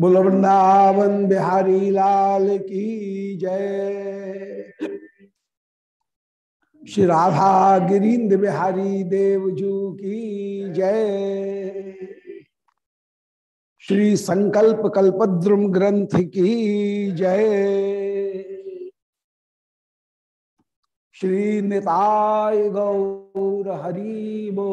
बोल वृंदावन बिहारी लाल की जय। श्री राधा गिरीन्द्र बिहारी देवजू की जय। श्री संकल्प कल्पद्रुम ग्रंथ की जय। श्री निताय गौर हरिबो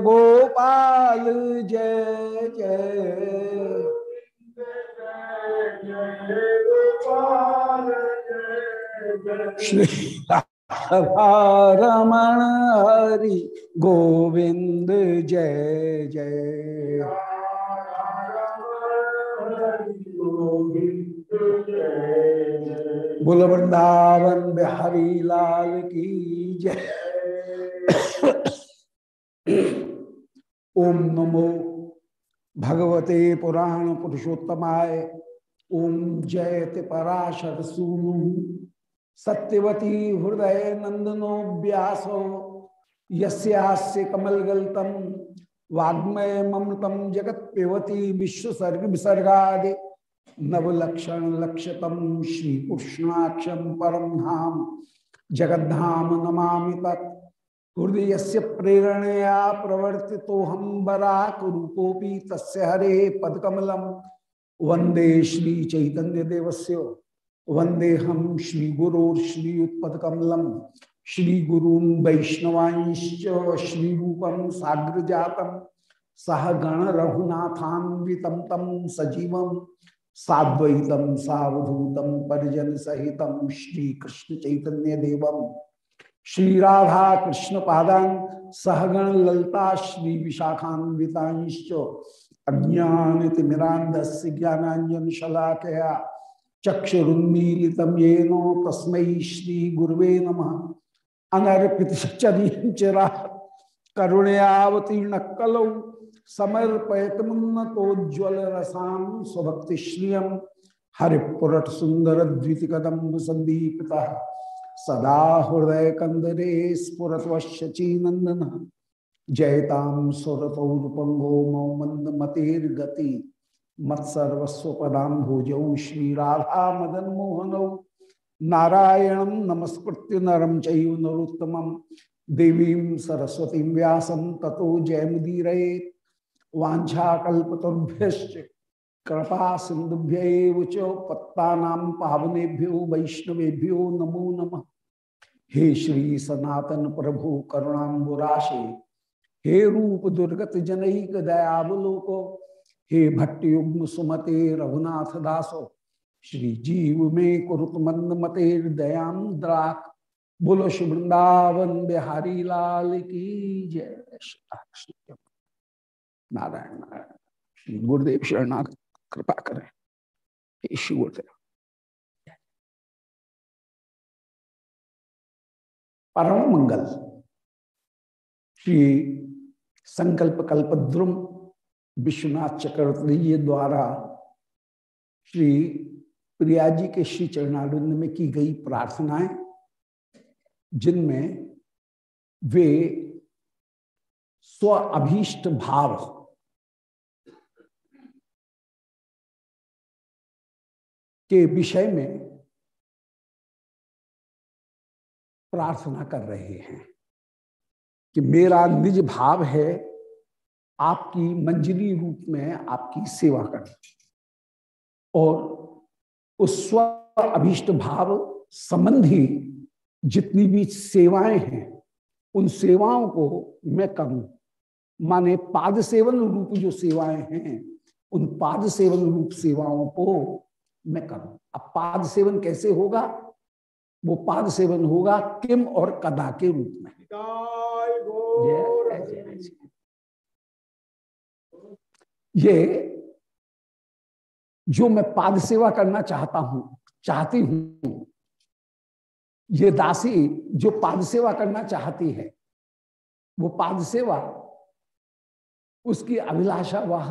गोपाल जय जय। श्री रमण हरि गोविंद जय जय। गोविंद जय। बोल वृंदावन बिहारी लाल की जय। ओम नमो भगवते पुराण पुरुषोत्तमाय। ओम जयति पराशर सूनु। सत्यवती हृदय नंदनो व्यासो। यस्यास्य कमलगल्तम। वाग्मय ममृतम जगत पेवती विश्वसर्ग विसर्गादि। नवलक्षण लक्षतम श्री कृष्णाक्षम परम धाम जगद्धाम नमामि तत्। हृदय से प्रेरणया प्रवर्ति तो हम तस्य हरे पदकमल। वंदे श्री चैतन्य देवस्य वंदे हम श्री गुरोपकमलम श्री गुरू वैष्णवांश्च श्री रूपम साग्र जातम सह गण रघुनाथान्वितम तम सजीवम। साद्वैतम सावधूतम परिजन सहितम श्री कृष्ण चैतन्य देवम श्री राधा कृष्ण पादान सहगण ललता श्री विशाखान्विताश्च अज्ञानितिमिरांधस्य ज्ञानांजन शलाकया चक्षुरुन्मीलितं येनो तस्मै श्री गुरुवे नमः। अनर्पितचरीचरा करुणयावतीर्ण कलौ समर्पयत मुन्नतोज्वल रसाम स्वभक्ति हरिपुरट सुंदर द्वितिकदम्ब संदीपिता सदा हृदय कंदरे स्फुरत वश्यची नंदन जयताम सुरतौरुपंगो मौमंद मतेर्गति मत्सर्वस्व पदाम भोजौ श्री राधा मदन मोहनौ नारायण नमस्कृत्य नरम चैव नरोत्तमं। देवीं सरस्वतीं व्यासं ततो जयमुदीर वाछाकुभ्य कृपा सिंधुभ्य पत्ता पावनेभ्यो, वैष्णवेभ्यो नमो नम। हे श्री सनातन प्रभु करुणाबुराशे हे रूप दुर्गत जनक दयावलोको, हे भट्टयुग्म सुमते रघुनाथ दासो, श्री जीव में कुरुत मंद मते दयाम द्राक। बोलो श्री बिहारी लाल की जय। नारायण नारायण। गुरुदेव शरणा कृपा करें। गुरुदेव। परम मंगल। श्री संकल्प कल्पद्रुम विश्वनाथ चक्रवर्ती द्वारा श्री प्रिया जी के श्री चरणारिंद में की गई प्रार्थनाएँ, जिनमें वे स्व अभीष्ट भाव के विषय में प्रार्थना कर रहे हैं कि मेरा निज भाव है, आपकी मंजरी रूप में आपकी सेवा करना। और उस स्व अभीष्ट भाव संबंधी जितनी भी सेवाएँ हैं, उन सेवाओं को मैं करूँ। माने पाद सेवन रूप जो सेवाएँ हैं, उन पाद सेवन रूप सेवाओं को मैं करूँ। अब पाद सेवन कैसे होगा? वो पाद सेवन होगा किम और कदा के रूप में। ये जो मैं पाद सेवा करना चाहता हूँ चाहती हूँ ये दासी जो पाद सेवा करना चाहती है वो पाद सेवा उसकी अभिलाषा वह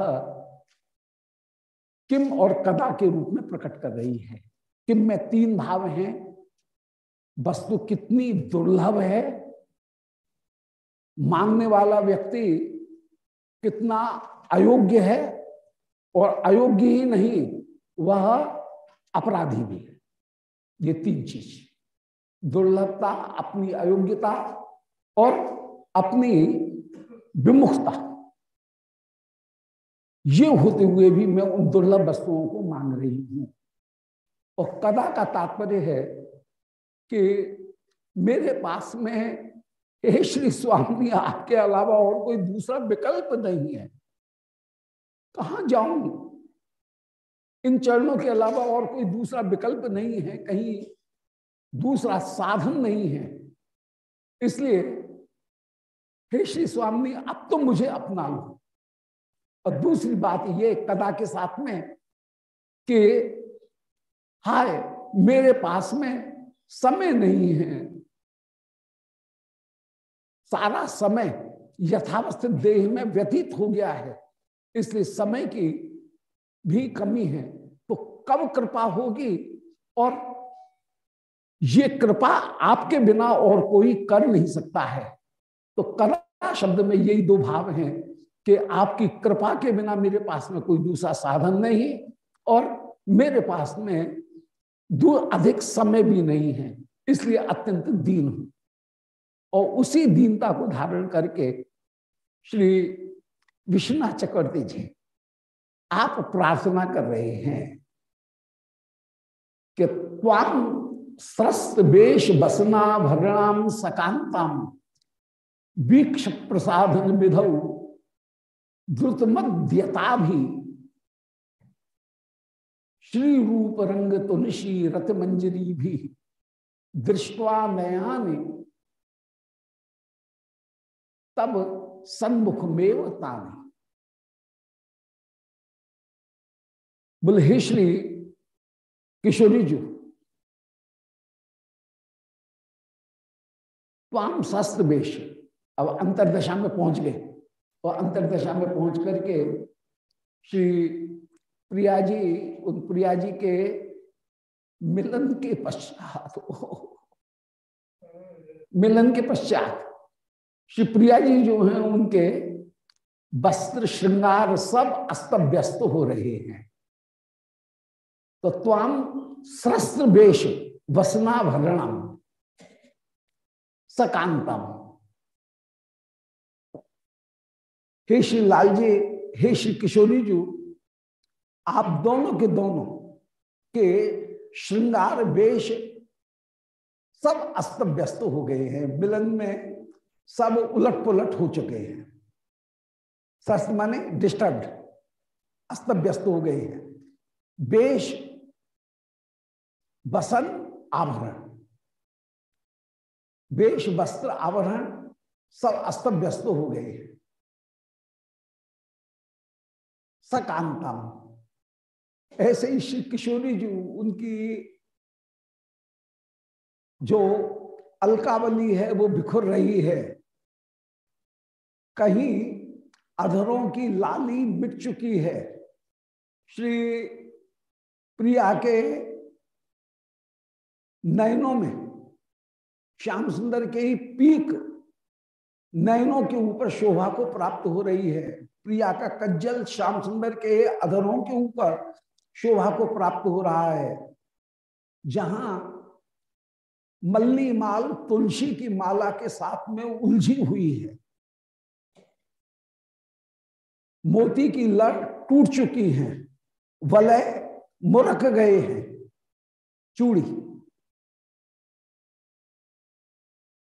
किम और कदा के रूप में प्रकट कर रही है। किम में तीन भाव हैं। वस्तु तो कितनी दुर्लभ है। मांगने वाला व्यक्ति कितना अयोग्य है और अयोग्य ही नहीं, वह अपराधी भी है। ये तीन चीज़। दुर्लभता, अपनी अयोग्यता और अपनी विमुखता। ये होते हुए भी मैं उन दुर्लभ वस्तुओं को मांग रही हूँ। और कदा का तात्पर्य है कि मेरे पास में हे श्री स्वामी, आपके अलावा और कोई दूसरा विकल्प नहीं है। कहा जाऊँ? इन चरणों के अलावा और कोई दूसरा विकल्प नहीं है, कहीं दूसरा साधन नहीं है। इसलिए हे श्री स्वामी, अब तो मुझे अपना लो। और दूसरी बात ये कदा के साथ में कि, हाय, मेरे पास में समय नहीं है। सारा समय यथावस्थित देह में व्यतीत हो गया है, इसलिए समय की भी कमी है। तो कब कृपा होगी और ये कृपा आपके बिना और कोई कर नहीं सकता है। तो कला शब्द में यही दो भाव हैं। कि आपकी कृपा के बिना मेरे पास में कोई दूसरा साधन नहीं और मेरे पास में दूर अधिक समय भी नहीं है, इसलिए अत्यंत दीन हूँ। और उसी दीनता को धारण करके श्री विश्वनाथ चक्रवर्ती जी, आप प्रार्थना कर रहे हैं कि त्वाम स्रस्त वेश बसना भरणाम सकांताम वीक्ष प्रसाधन विधौ द्रुत मध्यता भी श्री रूप रंग तुलसी रथ मंजरी भी दृष्टवा नयाने। तब सन्मुख में बोले श्री किशोरी जी त्वाम शस्त्र वेश अब अंतरदशा में पहुँच गए। और अंतरदशा में पहुँच करके श्री प्रिया जी, उन प्रिया जी के मिलन के पश्चात, मिलन के पश्चात श्री प्रिया जी जो हैं, उनके वस्त्र, श्रृंगार सब अस्त व्यस्त हो रहे हैं। तो त्वाम शस्त्र वेश वसना भरणम सकांतम। हे श्री लाल जी हे श्री किशोरी जी, आप दोनों के दोनों के श्रृंगार, वेश सब अस्त व्यस्त हो गए हैं। मिलन में सब उलट पुलट हो चुके हैं। शस्त्र माने डिस्टर्ब अस्त व्यस्त हो गए हैं। वेश बसन आभरण वेश, वस्त्र, आवरण सब अस्त व्यस्त हो गए हैं। सकांतम। ऐसे ही श्री किशोरी जी, उनकी जो अलकावली है, वो बिखुर रही है। कहीं अधरों की लाली मिट चुकी है। श्री प्रिया के नयनों में, श्याम सुंदर के ही पीक नयनों के ऊपर शोभा को प्राप्त हो रही है। प्रिया का कज्जल श्याम सुंदर के अधरों के ऊपर शोभा को प्राप्त हो रहा है। जहाँ मल्ली माल तुलसी की माला के साथ में उलझी हुई है। मोती की लट टूट चुकी है, वलय मुरक गए हैं, चूड़ी।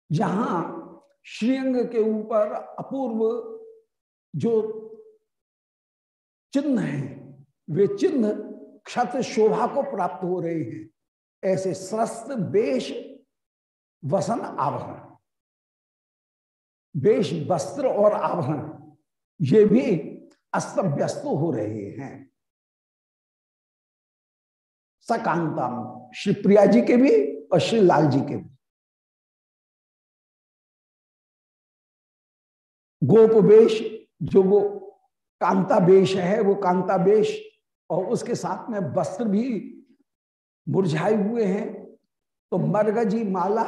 जहाँ श्रीअंग के ऊपर अपूर्व जो चिन्ह है, वे चिन्ह क्षत शोभा को प्राप्त हो रहे हैं। ऐसे स्रस्त बेश वसन आभरण बेश वस्त्र और आभरण ये भी अस्त व्यस्त हो रहे हैं। सकांतम श्री प्रिया जी के भी और श्री लाल जी के भी। गोप वेश जो वो कांता वेश है, वो कांता वेश और उसके साथ में वस्त्र भी मुरझाए हुए हैं। तो मरगजी माला,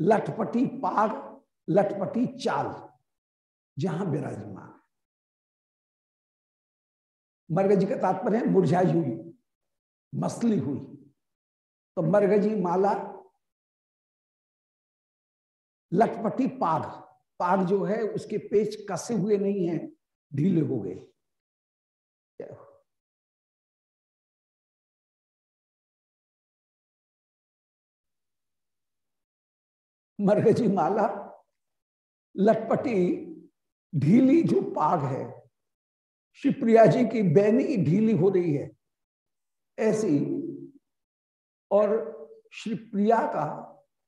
लटपटी पाग, लटपटी चाल, जहाँ विराजमान मरगजी का तात्पर्य है, मुरझाई हुई, मसली हुई। तो मरगजी माला, लटपटी पाग पाग जो है, उसके पेच कसे हुए नहीं है, ढीले हो गए। मरगजी माला, लटपटी, ढीली जो पाग है, शिवप्रिया जी की बैनी ढीली हो रही है। ऐसी और श्री प्रिया का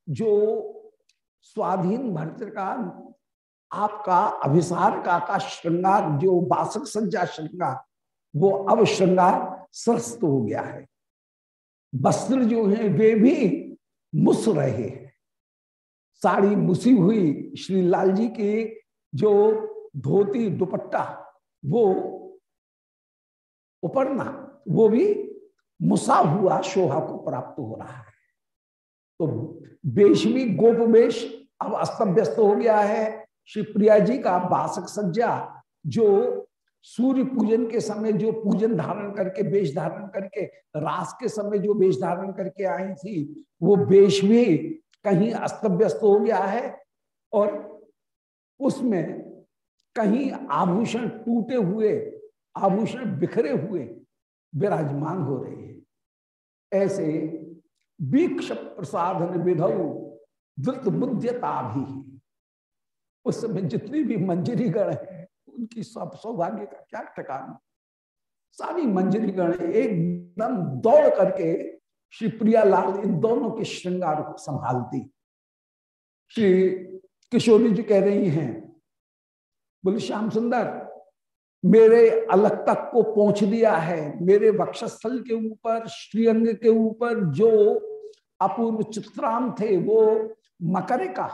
जो स्वाधीन भर्तृ का आपका अभिसार का का श्रृंगार, जो बासक संजा श्रृंगार, वो अब श्रृंगार स्वस्थ हो गया है। वस्त्र जो है, वे भी मुस रहे हैं। साड़ी मुसी हुई श्री लाल जी की जो धोती दुपट्टा, वो उपरना, वो भी मुसा हुआ, शोभा को प्राप्त हो रहा है। तो वेश भी गोप वेश अब अस्त व्यस्त हो गया है। श्री प्रिया जी का बासक सज्जा जो सूर्य पूजन के समय जो पूजन धारण करके, वेश धारण करके, रास के समय जो वेश धारण करके आई थी, वो वेश भी कहीं अस्त व्यस्त हो गया है और उसमें कहीं आभूषण टूटे हुए, आभूषण बिखरे हुए विराजमान हो रहे हैं। ऐसे वीक्ष प्रसाधन विधौ द्रुत बुद्ध्यता भी उस समय जितनी भी मंजरी गण है, उनकी सब सौभाग्य का क्या ठिकाना सारी मंजरी गण एकदम दौड़ करके श्री प्रियालाल इन दोनों के श्रृंगार को संभालती श्री किशोरी जी कह रही हैं, बोले, श्याम सुंदर, मेरे अलग तक को पहुँच दिया है। मेरे वक्षस्थल के ऊपर, श्रीअंग के ऊपर जो अपूर्व चित्राम थे, वो मकर का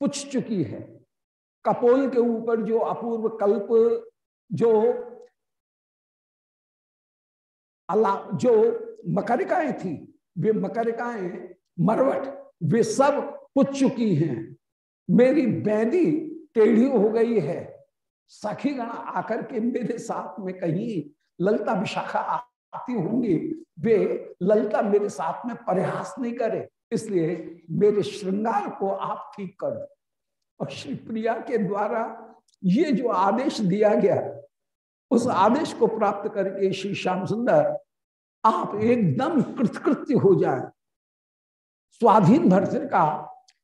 पुछ चुकी है। कपोल के ऊपर जो अपूर्व कल्प, जो अला, जो मकरिकाएँ थी, वे मकरिकाएँ, मरवट, वे सब पुछ चुकी हैं। मेरी बैदी टेढ़ी हो गई है। सखी गण आकर के मेरे साथ में कहीं ललता विशाखा आती होंगी। वे ललता मेरे साथ में प्रयास नहीं करे। इसलिए मेरे श्रृंगार को आप ठीक कर। दो और श्री प्रिया के द्वारा ये जो आदेश दिया गया, उस आदेश को प्राप्त करके श्री श्याम सुंदर आप एकदम कृतकृत्य हो जाए। स्वाधीन भरसर का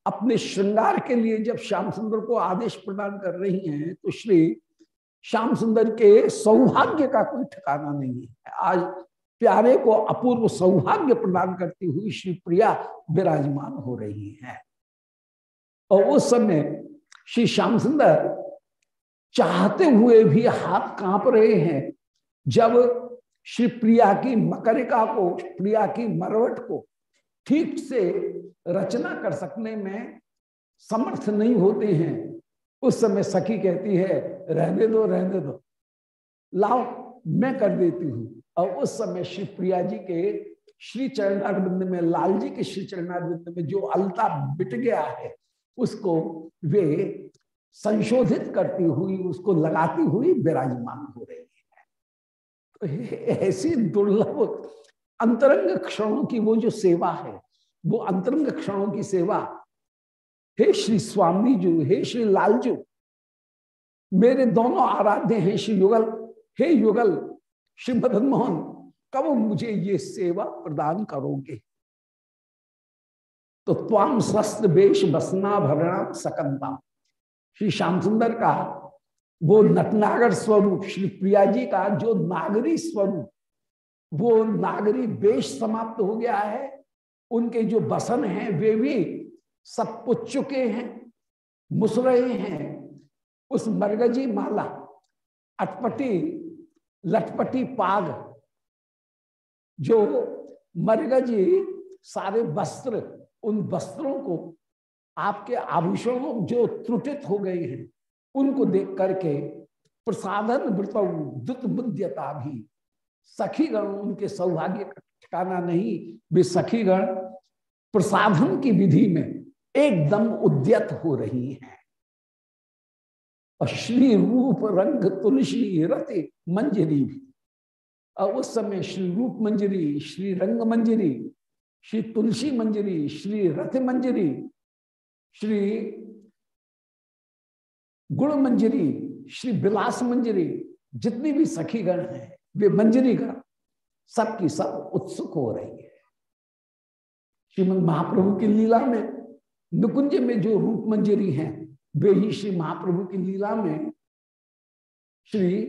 अपने श्रृंगार के लिए जब श्याम सुंदर को आदेश प्रदान कर रही हैं तो श्री श्याम सुंदर के सौभाग्य का कोई ठिकाना नहीं है। आज प्यारे को अपूर्व सौभाग्य प्रदान करती हुई श्री प्रिया विराजमान हो रही हैं। और उस समय श्री श्याम सुंदर चाहते हुए भी हाथ काँप रहे हैं। जब श्री प्रिया की मकरिका को, प्रिया की मरवट को ठीक से रचना कर सकने में समर्थ नहीं होते हैं, उस समय सखी कहती है, रहने दो रहने दो। लाओ, मैं कर देती हूँ। और उस समय श्री प्रिया जी के श्री चरणारविंद में, लाल जी के श्री चरणारविंद में जो अलता बिट गया है उसको वे संशोधित करती हुई, उसको लगाती हुई विराजमान हो रही है। तो ऐसी दुर्लभ अंतरंग क्षणों की वो जो सेवा है, वो अंतरंग क्षणों की सेवा, हे श्री स्वामी जो, हे श्री लाल जो, मेरे दोनों आराध्य हैं श्री युगल। हे युगल श्री मदन मोहन कब मुझे ये सेवा प्रदान करोगे? तो त्वाम स्वस्थ वेश बसना भरणाम सकंता। श्री श्याम सुंदर का वो नटनागर स्वरूप, श्री प्रिया जी का जो नागरी स्वरूप, वो नागरी वेश समाप्त हो गया है। उनके जो बसन हैं, वे भी सब पुच चुके हैं, मुस रहे हैं। उस मरगजी माला, अटपटी, लटपटी पाग, जो मरगजी सारे वस्त्र उन वस्त्रों को आपके आभूषणों जो त्रुटित हो गए हैं, उनको देख करके प्रसादन दुत भी। सखीगण उनके सौभाग्य का ठिकाना नहीं, वे सखीगण प्रसाधन की विधि में एकदम उद्यत हो रही हैं। और श्री रूप रंग तुलसी रति मंजरी भी। और उस समय श्री रूप मंजरी, श्री रंग मंजरी श्री तुलसी मंजरी, श्री रथ मंजरी, श्री गुण मंजरी, श्री विलास मंजरी, जितनी भी सखी गण है, वे मंजरी गण सबकी सब उत्सुक हो रही है। श्रीमद महाप्रभु की लीला में नुकुंज में जो रूप मंजरी हैं, वे ही श्री महाप्रभु की लीला में श्री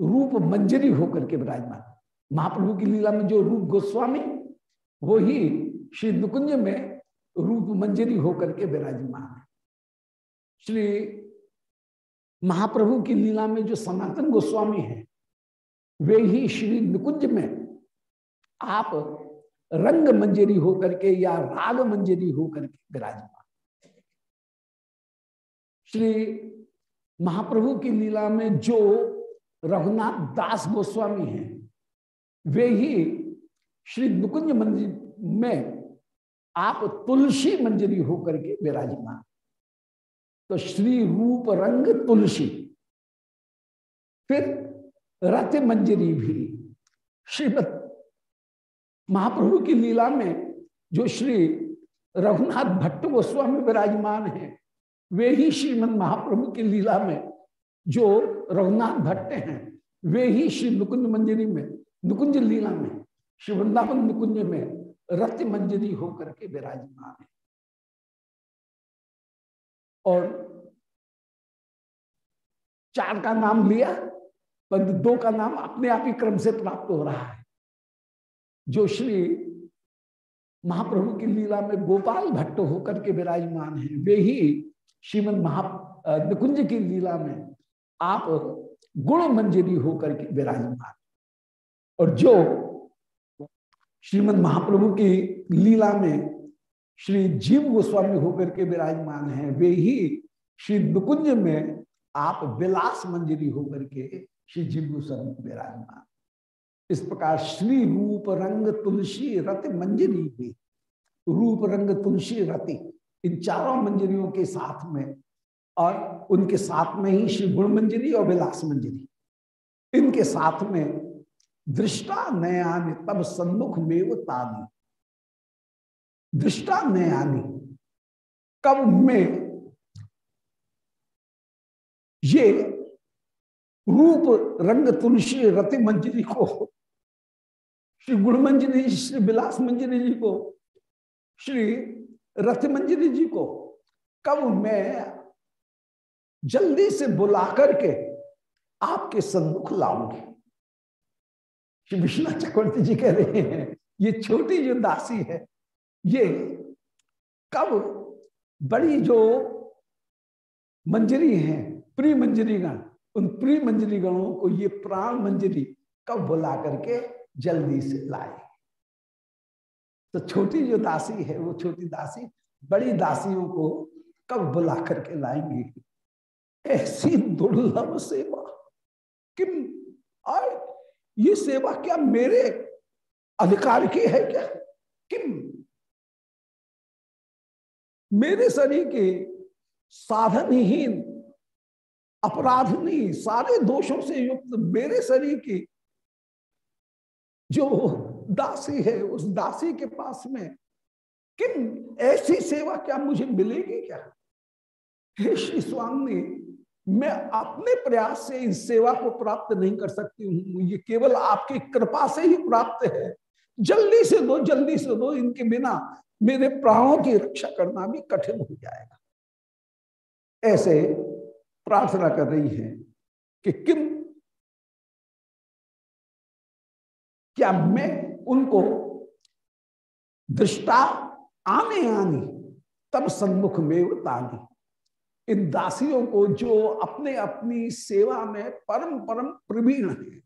रूप मंजरी होकर के विराजमान। महाप्रभु की लीला में जो रूप गोस्वामी वो ही श्री नुकुंज में रूप मंजरी होकर के विराजमान है। श्री महाप्रभु की लीला में जो सनातन गोस्वामी है, वे ही श्री निकुंज में आप रंग मंजरी होकर के या राग मंजरी होकर के विराजमान श्री महाप्रभु की लीला में जो रघुनाथ दास गोस्वामी हैं, वे ही श्री नुकुंज मंदिर में आप तुलसी मंजरी होकर के विराजमान। तो श्री रूप रंग तुलसी, फिर रथ मंजरी भी। श्रीमद महाप्रभु की लीला में जो श्री रघुनाथ भट्ट गोस्वामी विराजमान है, वे ही श्रीमद महाप्रभु की लीला में जो रघुनाथ भट्ट हैं, वे ही श्री नुकुंज मंजरी में, नुकुंज लीला में श्री वृंदावन नुकुंज में रत्य मंजरी होकर के विराजमान है। और चार का नाम लिया परंतु दो का नाम अपने आप ही क्रम से प्राप्त हो रहा है। जो श्री महाप्रभु की लीला में गोपाल भट्ट होकर के विराजमान है, वे ही श्रीमद महा निकुंज की लीला में आप गुण मंजरी होकर के विराजमान और जो श्रीमद महाप्रभु की लीला में श्री जीव गोस्वामी होकर के विराजमान हैं। वे ही श्री नुकुंज में आप विलास मंजरी होकर के श्री जीव गोस्वामी विराजमान। इस प्रकार श्री रूप रंग तुलसी रत मंजरी भी, रूप रंग तुलसी रति, इन चारों मंजरियों के साथ में और उनके साथ में ही श्री गुण मंजरी और विलास मंजरी। इनके साथ में दृष्टा नयानि तब सन्मुख में वो तानी दृष्टा नयानी कब में ये रूप रंग तुलसी रति मंजरी को, श्री गुण मंजरी श्री विलास मंजरी जी को, श्री रथ मंजरी जी को, कब मैं जल्दी से बुला करके आपके सन्मुख लाऊँगी। श्री विश्वनाथ चक्रवर्ती जी कह रहे हैं, ये छोटी जो दासी है, ये कब बड़ी जो मंजरी है प्री मंजरी गण उन प्री मंजरी गणों को ये प्राण मंजरी कब बुला करके जल्दी से लाए? तो छोटी जो दासी है, वो छोटी दासी बड़ी दासियों को कब बुला करके लाएँगी? ऐसी दुर्लभ सेवा, किम और ये सेवा क्या मेरे अधिकार की है क्या? किम? मेरे शरीर के साधनहीन अपराध नहीं सारे दोषों से युक्त मेरे शरीर की जो दासी है, उस दासी के पास में किम? ऐसी सेवा क्या मुझे मिलेगी क्या? हे श्री स्वामी मैं अपने प्रयास से इस सेवा को प्राप्त नहीं कर सकती हूँ। ये केवल आपकी कृपा से ही प्राप्त है। जल्दी से दो, जल्दी से दो, इनके बिना मेरे प्राणों की रक्षा करना भी कठिन हो जाएगा। ऐसे प्रार्थना कर रही है कि किम, क्या मैं उनको दृष्टा आने आनी तब सन्मुख में तानी इन दासियों को जो अपने अपनी सेवा में परम परम प्रवीण है,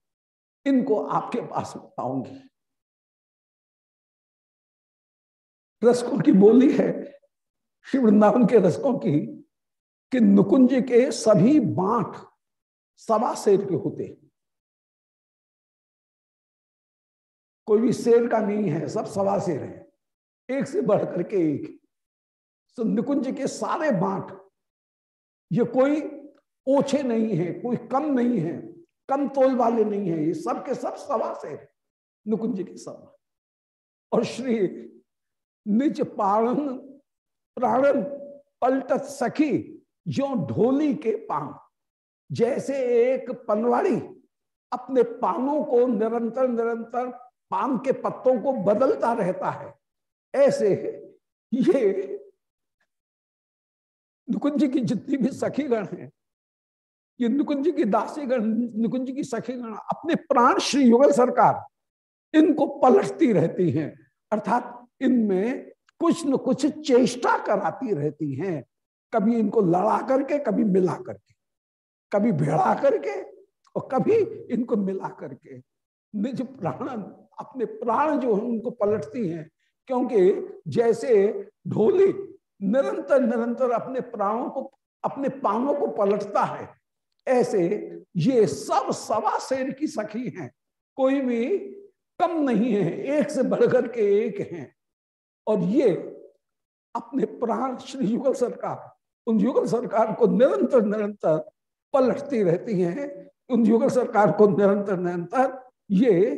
इनको आपके पास पाऊँगी। रसकों की बोली है, श्री वृंदावन के रसकों की, कि नुकुंज के सभी बांट सवा शेर के होते कोई भी शेर का नहीं है, सब सवा शेर है। एक से बढ़ करके एक। तो निकुंज के सारे बांट ये कोई ओछे नहीं है, कोई कम नहीं है, कम तोल वाले नहीं है। ये सब के सब सवा से नुकुंज के सब और श्री निज पारण प्राणन पलटत सखी जो ढोली के पान, जैसे एक पनवाड़ी अपने पानों को निरंतर निरंतर पान के पत्तों को बदलता रहता है, ऐसे ये नुकुंज की जितनी भी सखी गण है, ये नुकुंज की दासी गण नुकुंज की सखी गण अपने प्राण श्री युगल सरकार, इनको पलटती रहती हैं, अर्थात इनमें कुछ न कुछ चेष्टा कराती रहती हैं, कभी इनको लड़ा करके, कभी मिला करके, कभी भेड़ा करके और कभी इनको मिला करके। निज प्राण, अपने प्राण जो है, उनको पलटती हैं, क्योंकि जैसे ढोली निरंतर निरंतर अपने प्राणों को, अपने पानों को पलटता है। ऐसे ये सब सवा शेर की सखी हैं। कोई भी कम नहीं है, एक से बढ़कर के एक हैं। और ये अपने प्राण श्री युगल सरकार, उन युगल सरकार को निरंतर निरंतर पलटती रहती हैं, उन युगल सरकार को निरंतर निरंतर ये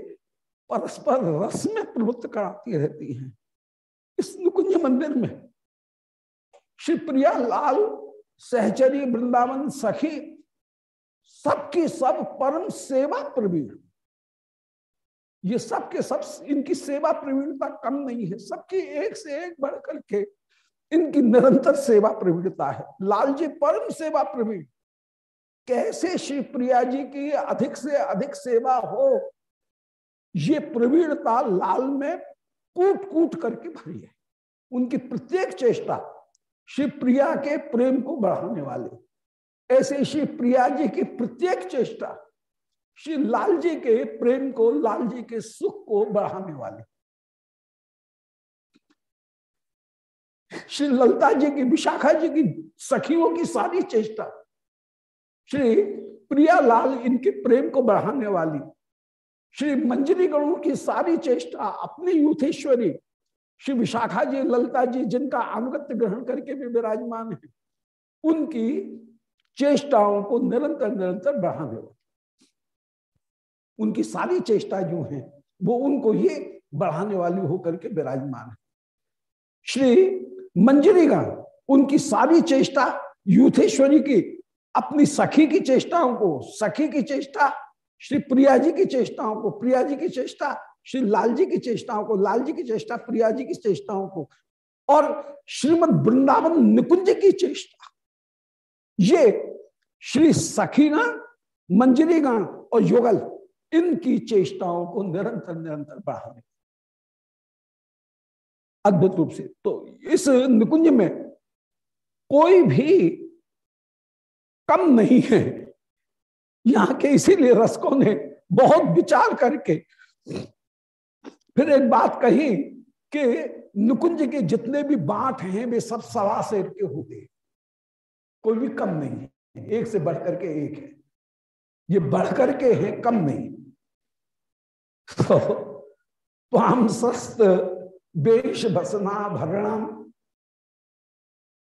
परस्पर रस में प्रवृत्त कराती रहती हैं। इस नुकुंज मंदिर में श्री प्रिया लाल, सहचरी, वृंदावन, सखी, सबकी सब परम सेवा प्रवीण। ये सबके सब, इनकी सेवा प्रवीणता कम नहीं है। सबकी एक से एक बढ़ करके इनकी निरंतर सेवा प्रवीणता है। लाल जी परम सेवा प्रवीण। कैसे श्री प्रिया जी की अधिक से अधिक सेवा हो, ये प्रवीणता लाल में कूट कूट करके भरी है। उनकी प्रत्येक चेष्टा श्री प्रिया के प्रेम को बढ़ाने वाले। ऐसे श्री प्रिया जी की प्रत्येक चेष्टा श्री लाल जी के प्रेम को, लाल जी के सुख को बढ़ाने वाले। श्री ललता जी की, विशाखा जी की, सखियों की सारी चेष्टा श्री प्रिया लाल इनके प्रेम को बढ़ाने वाली। श्री मंजरी गणों की सारी चेष्टा, अपनी यूथेश्वरी श्री विशाखा जी, ललता जी, जिनका अनुगत्य ग्रहण करके भी विराजमान है, उनकी चेष्टाओं को निरंतर निरंतर बढ़ाने वाले। उनकी सारी चेष्टा जो है, वो उनको ही बढ़ाने वाली होकर के विराजमान है। श्री मंजरीगण उनकी सारी चेष्टा यूथेश्वरी की, अपनी सखी की चेष्टाओं को, सखी की चेष्टा, श्री प्रिया जी की चेष्टाओं को, प्रिया जी की चेष्टा श्री लाल जी की चेष्टाओं को लाल जी की चेष्टा प्रिया जी की चेष्टाओं को, और श्रीमद वृंदावन निकुंज की चेष्टा। ये श्री सखीगण मंजरीगण और युगल, इनकी चेष्टाओं को निरंतर निरंतर बढ़ाने अद्भुत रूप से। तो इस निकुंज में कोई भी कम नहीं है। यहाँ के इसीलिए रसकों ने बहुत विचार करके फिर एक बात कही कि नुकुंज के जितने भी बांट हैं वे सब सवा शेर के होते कोई भी कम नहीं है। एक से बढ़कर के एक है। ये बढ़कर के है कम नहीं। तो, हम सस्त बेश बसना भरणम।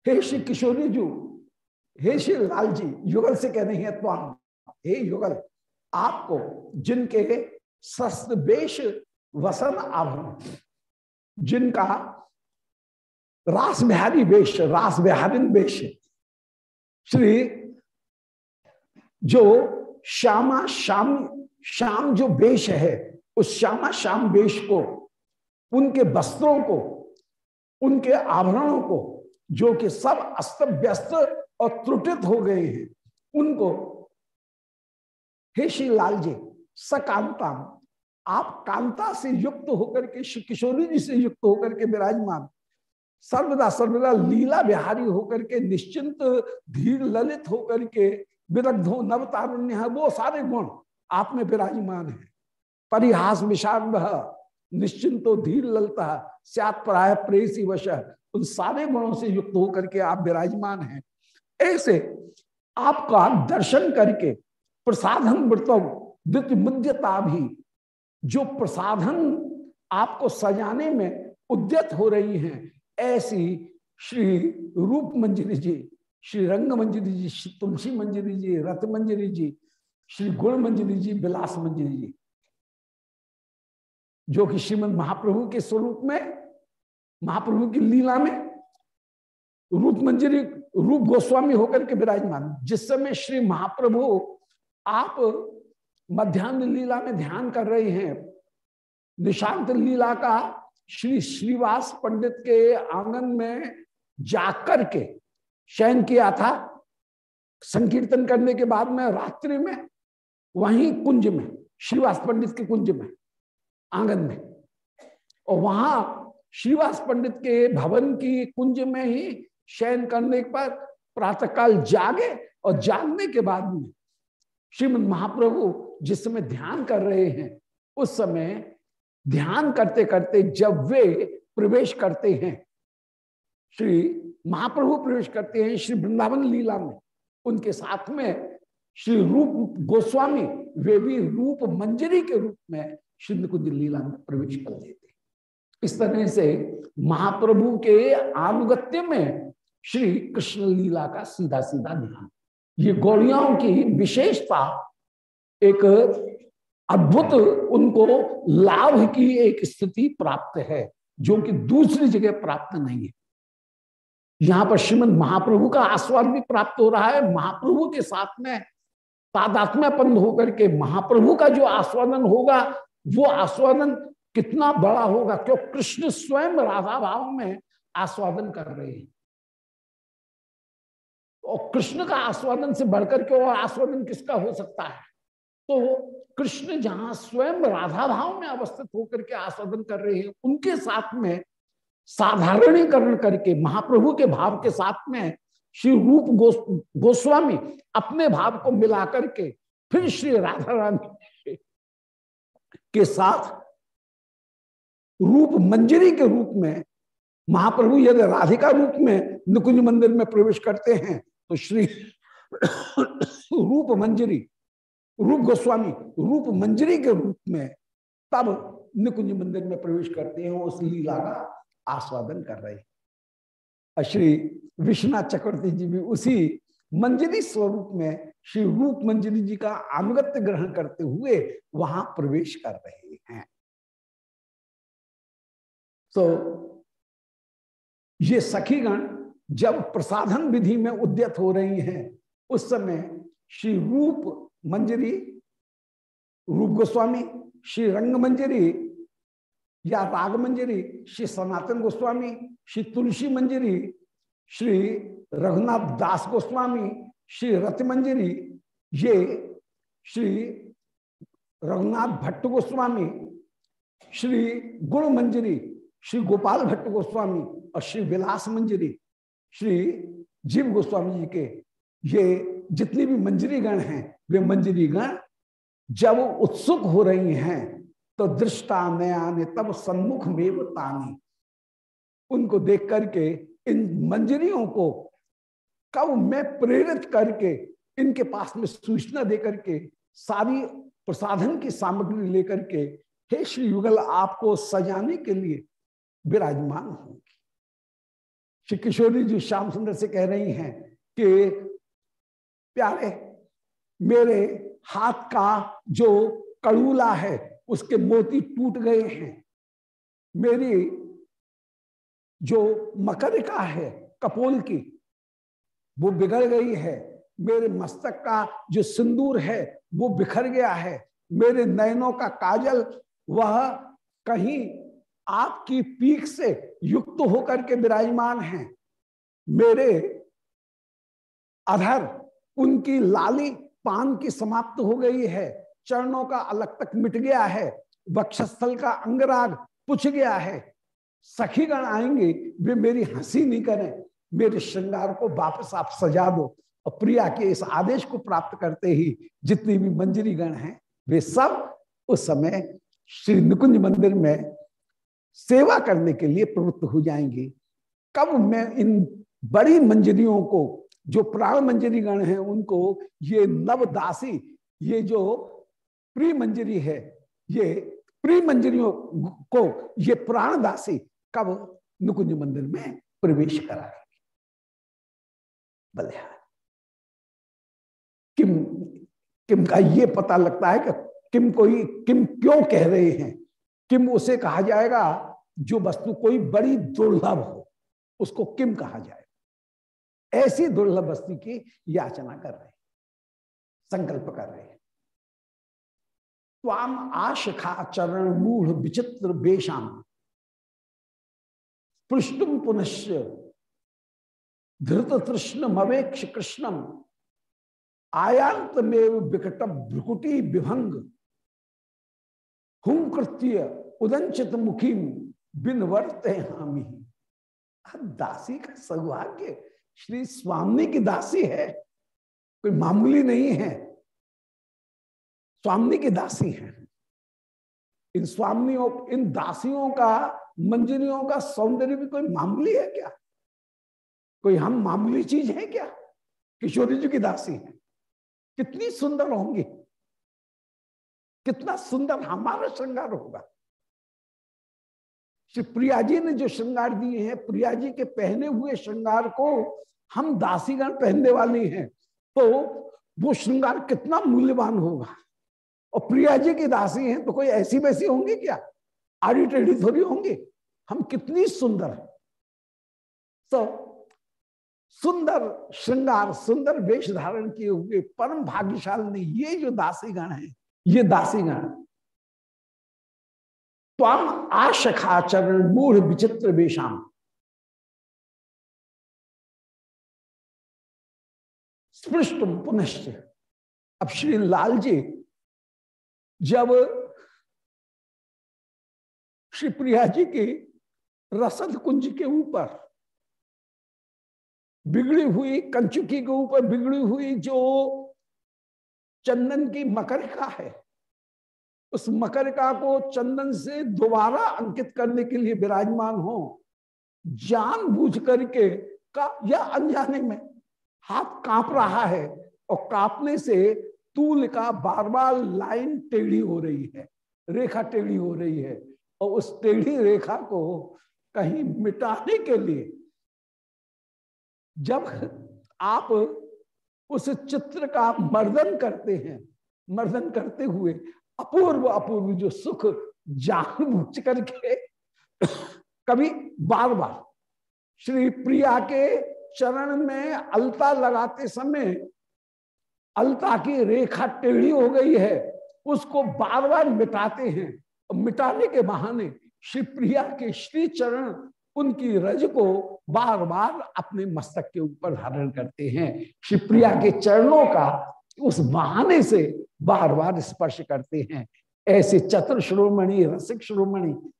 हे श्री किशोरी जी हे श्री लाल जी युगल से कह रही है तो हे युगल आपको जिनके सस्त बेश वसन आभरण जिनका रास बिहारी वेश रास बिहारिन वेश। श्री जो श्यामा श्याम श्याम जो वेश है, उस श्यामा श्याम वेश को, उनके वस्त्रों को, उनके आभरणों को, जो कि सब अस्त व्यस्त और त्रुटित हो गए हैं, उनको, हे श्री लाल जी सकांता आप कांता से युक्त होकर के, श्री किशोरी जी से युक्त होकर के विराजमान। सर्वदा सर्वदा लीला बिहारी होकर के, निश्चिंत, धीर ललित होकर के, विरग्धो नव तारुण्य है वो सारे गुण आप में विराजमान है। परिहास विषाद निश्चिंतो धीर ललता सत प्राय प्रेसी वश, उन सारे गुणों से युक्त होकर के आप विराजमान हैं। ऐसे आपका दर्शन करके प्रसाधन वृतव द्वितीय मुद्यता भी जो प्रसाधन आपको सजाने में उद्यत हो रही हैं, ऐसी श्री रूप मंजरी जी, श्री रंग मंजरी जी, श्री तुलसी मंजरी जी, रथ मंजरी जी, श्री गुण मंजरी जी, विलास मंजरी जी, जो कि श्रीमद महाप्रभु के स्वरूप में, महाप्रभु की लीला में रूप मंजरी, रूप गोस्वामी होकर के विराजमान। जिस समय श्री महाप्रभु आप मध्यान्ह लीला में ध्यान कर रहे हैं। निशांत लीला का श्री श्रीवास पंडित के आँगन में जाकर के शयन किया था। संकीर्तन करने के बाद में रात्रि में वहीं कुंज में, श्रीवास पंडित के कुंज में, आँगन में। और वहाँ श्रीवास पंडित के भवन की कुंज में ही शयन करने पर प्रातःकाल जागे और जागने के बाद में श्रीमद महाप्रभु जिस समय ध्यान कर रहे हैं, उस समय ध्यान करते करते जब वे प्रवेश करते हैं, श्री महाप्रभु प्रवेश करते हैं श्री वृंदावन लीला में। उनके साथ में श्री रूप गोस्वामी, वे भी रूप मंजरी के रूप में सिंध कुंज लीला में प्रवेश कर देते इस तरह से महाप्रभु के आनुगत्य में श्री कृष्ण लीला का सीधा सीधा ध्यान। ये गौड़ियाओं की विशेषता एक अद्भुत उनको लाभ की एक स्थिति प्राप्त है, जो कि दूसरी जगह प्राप्त नहीं है। यहाँ पर श्रीमद महाप्रभु का आस्वाद भी प्राप्त हो रहा है। महाप्रभु के साथ में तादात्म्यपन होकर के महाप्रभु का जो आस्वादन होगा, वो आस्वादन कितना बड़ा होगा? क्यों? कृष्ण स्वयं राधा भाव में आस्वादन कर रहे हैं। और कृष्ण का आस्वादन से बढ़कर के और आस्वादन किसका हो सकता है? तो कृष्ण जहाँ स्वयं राधा भाव में अवस्थित होकर के आस्वादन कर रहे हैं उनके साथ में साधारणीकरण करके महाप्रभु के भाव के साथ में श्री रूप गोस, गोस्वामी अपने भाव को मिला करके फिर श्री राधा रानी के साथ रूप मंजरी के रूप में महाप्रभु यदि राधिका रूप में निकुंज मंदिर में प्रवेश करते हैं तो श्री रूप मंजरी रूप गोस्वामी, रूप मंजरी के रूप में तब निकुंज मंदिर में प्रवेश करते हैं उस लीला का आस्वादन कर रहे हैं। श्री विश्वनाथ चक्रवर्ती जी भी उसी मंजरी स्वरूप में, श्री रूप मंजरी जी का अनुगत्य ग्रहण करते हुए वहाँ प्रवेश कर रहे हैं। तो ये सखीगण जब प्रसाधन विधि में उद्यत हो रही हैं, उस समय श्री रूप मंजरी, रूप गोस्वामी, श्री रंग मंजरी, या राग मंजरी, श्री सनातन गोस्वामी, श्री तुलसी मंजरी, श्री रघुनाथ दास गोस्वामी, श्री रथ मंजरी, ये श्री रघुनाथ भट्ट गोस्वामी, श्री गुण मंजरी, श्री गोपाल भट्ट गोस्वामी और श्री विलास मंजरी, श्री जीव गोस्वामी जी के, ये जितनी भी मंजरी गण हैं, वे मंजरी गण जब उत्सुक हो रही हैं तो दृष्टा नया ने तब सन्मुख में तानी। उनको देख करके, इन मंजरियों को कब मैं प्रेरित करके, इनके पास में सूचना दे करके, सारी प्रसाधन की सामग्री लेकर के हे श्री युगल आपको सजाने के लिए विराजमान होंगी। श्री किशोरी जी श्याम सुंदर से कह रही हैं कि प्यारे, मेरे हाथ का जो कड़ूला है, उसके मोती टूट गए हैं। मेरी जो मकरिका है, कपोल की, वो बिगड़ गई है। मेरे मस्तक का जो सिंदूर है, वो बिखर गया है। मेरे नयनों का काजल, वह कहीं आपकी पीक से युक्त होकर के विराजमान है। मेरे अधर उनकी लाली पान की समाप्त हो गई है, चरणों का अलग तक मिट गया है, वक्षस्थल का अंगराग पुछ गया है। सखीगण आएँगे, वे मेरी हँसी नहीं करें, मेरे श्रृंगार को वापस आप सजा दो। और प्रिया के इस आदेश को प्राप्त करते ही जितनी भी मंजरी गण हैं, वे सब उस समय श्री निकुंज मंदिर में सेवा करने के लिए प्रवृत्त हो जाएँगे। कब मैं इन बड़ी मंजरियों को जो प्राण मंजरी गण है, उनको ये नवदासी, ये जो प्री मंजरी है, ये प्री मंजरियों को ये प्राणदासी कब नुकुंज मंदिर में प्रवेश कराएँगे? बलिहार। किम किम का ये पता लगता है कि किम कोई, किम क्यों कह रहे हैं? किम उसे कहा जाएगा, जो वस्तु कोई बड़ी दुर्लभ हो, उसको किम कहा जाए ऐसी दुर्लभ वस्तु की याचना कर रहे संकल्प कर रहे त्वाम आशिखा चरण मूढ़ विचित्र बेशाम। पृष्ठुम पुनश्च धृत तृष्ण मवेक्ष कृष्णम। आयांत में विकट भ्रुकुटी विभंग। हुम कृत्य उदंचित मुखी बिन वर्ते हामी दासी का सौभाग्य श्री स्वामी की दासी है, कोई मामूली नहीं है। स्वामी की दासी है। इन स्वामियों, इन दासियों का, मंजरियों का सौंदर्य भी कोई मामूली है क्या? कोई हम मामूली चीज़ है क्या? किशोरी जी की दासी है। कितनी सुंदर होंगी। कितना सुंदर हमारा श्रृंगार होगा। श्री प्रिया जी ने जो श्रृंगार दिए हैं प्रिया जी के पहने हुए श्रृंगार को हम दासीगण पहनने वाले हैं तो वो श्रृंगार कितना मूल्यवान होगा। और प्रिया जी की दासी हैं तो कोई ऐसी वैसी होंगी क्या? आड़ी टेढ़ी थोड़ी होंगी? हम कितनी सुंदर तो सुंदर श्रृंगार, सुंदर वेश धारण किए हुए परम भाग्यशाली ये जो दासीगण है, ये दासीगण त्वाम आशखाचरण मूढ़ विचित्र वेशाम स्पृष्ट पुनश्च। अब श्री लाल जी, जब श्री प्रिया जी के रसद कुंज के ऊपर बिगड़ी हुई, कंचुकी के ऊपर बिगड़ी हुई जो चंदन की मकरिका है उस मकरिका को चंदन से दोबारा अंकित करने के लिए विराजमान हो। जान बूझ करके का या अनजाने में हाथ काँप रहा है और कांपने से तूल का बार बार लाइन टेढ़ी हो रही है, रेखा टेढ़ी हो रही है और उस टेढ़ी रेखा को कहीं मिटाने के लिए जब आप उस चित्र का मर्दन करते हैं, मर्दन करते हुए अपूर्व अपूर्व जो सुख जान बुझ करके कभी बार बार श्री प्रिया के चरण में अलता लगाते समय अलता की रेखा टेढ़ी हो गई है, उसको बार बार मिटाते हैं। और मिटाने के बहाने श्री प्रिया के श्री चरण, उनकी रज को बार बार अपने मस्तक के ऊपर धारण करते हैं। श्री प्रिया के चरणों का उस बहाने से बार बार स्पर्श करते हैं। ऐसे चतुर श्रोमणि, रसिक श्रोमणि,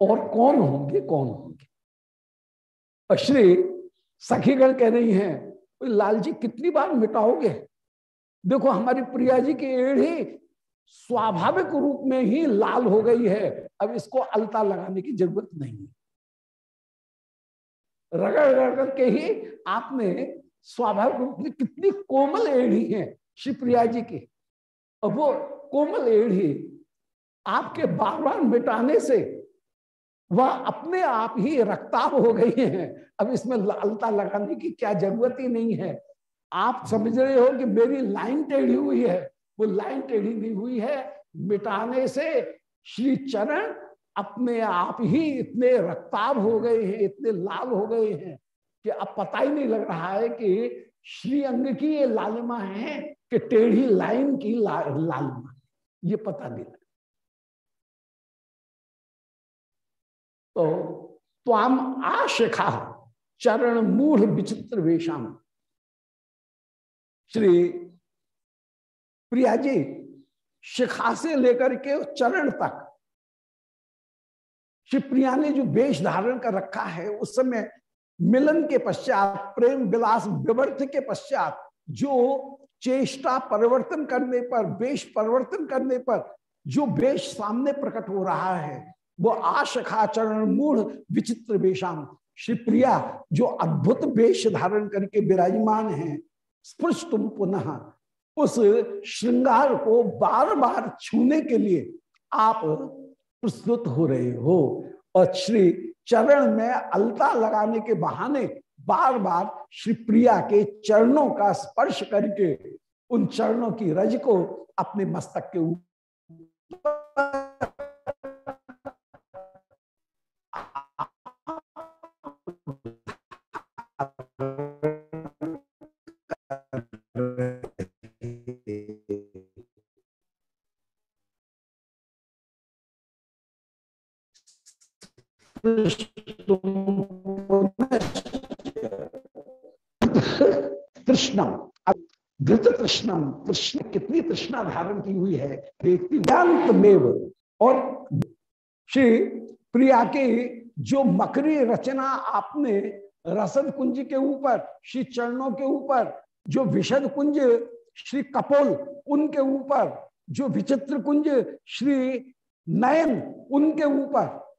और कौन होंगे कौन होंगे? श्री सखीगण कह रही हैं लाल जी कितनी बार मिटाओगे? देखो, हमारी प्रिया जी की एड़ी स्वाभाविक रूप में ही लाल हो गई है। अब इसको अलता लगाने की ज़रूरत नहीं है। रगड़ रगड़ करके ही आपने स्वाभाविक रूप में कितनी कोमल एड़ी है श्री प्रिया जी की। और वो कोमल एड़ी आपके बार बार मिटाने से वह अपने आप ही रक्ताब हो गई है। अब इसमें लालता लगाने की क्या ज़रूरत ही नहीं है। आप समझ रहे हो कि मेरी लाइन टेढ़ी हुई है। वो लाइन टेढ़ी नहीं हुई है। मिटाने से श्री चरण अपने आप ही इतने रक्ताब हो गए हैं, इतने लाल हो गए हैं कि अब पता ही नहीं लग रहा है कि श्री अंग की ये लालिमा है। कि टेढ़ी लाइन की ला, लालिमा ये पता नहीं तो त्वाम आशिखा चरण मूढ़ विचित्र वेशाम। श्री प्रिया जी शिखा से लेकर के चरण तक श्री प्रिया ने जो वेश धारण कर रखा है उस समय मिलन के पश्चात प्रेम विलास विवर्त के पश्चात जो चेष्टा परिवर्तन करने पर वेश परिवर्तन करने पर, जो वेश सामने प्रकट हो रहा है, वो आशखा चरण मूढ़ विचित्र वेशाम श्री प्रिया, जो अद्भुत वेश धारण करके विराजमान है, स्पृश तुम पुनः। उस श्रृंगार को बार बार छूने के लिए आप प्रस्तुत हो रहे हो। और श्री चरण में अलता लगाने के बहाने बार बार श्री प्रिया के चरणों का स्पर्श करके उन चरणों की रज को अपने मस्तक के ऊपर धृत तृष्णम कृष्ण कितनी तृष्णा धारण की हुई है, देखती और श्री प्रिया के जो मकरी रचना आपने रसद कुंज के ऊपर, श्री चरणों के ऊपर, जो विशद कुंज, श्री कपोल उनके ऊपर, जो विचित्र कुंज, श्री नयन उनके ऊपर,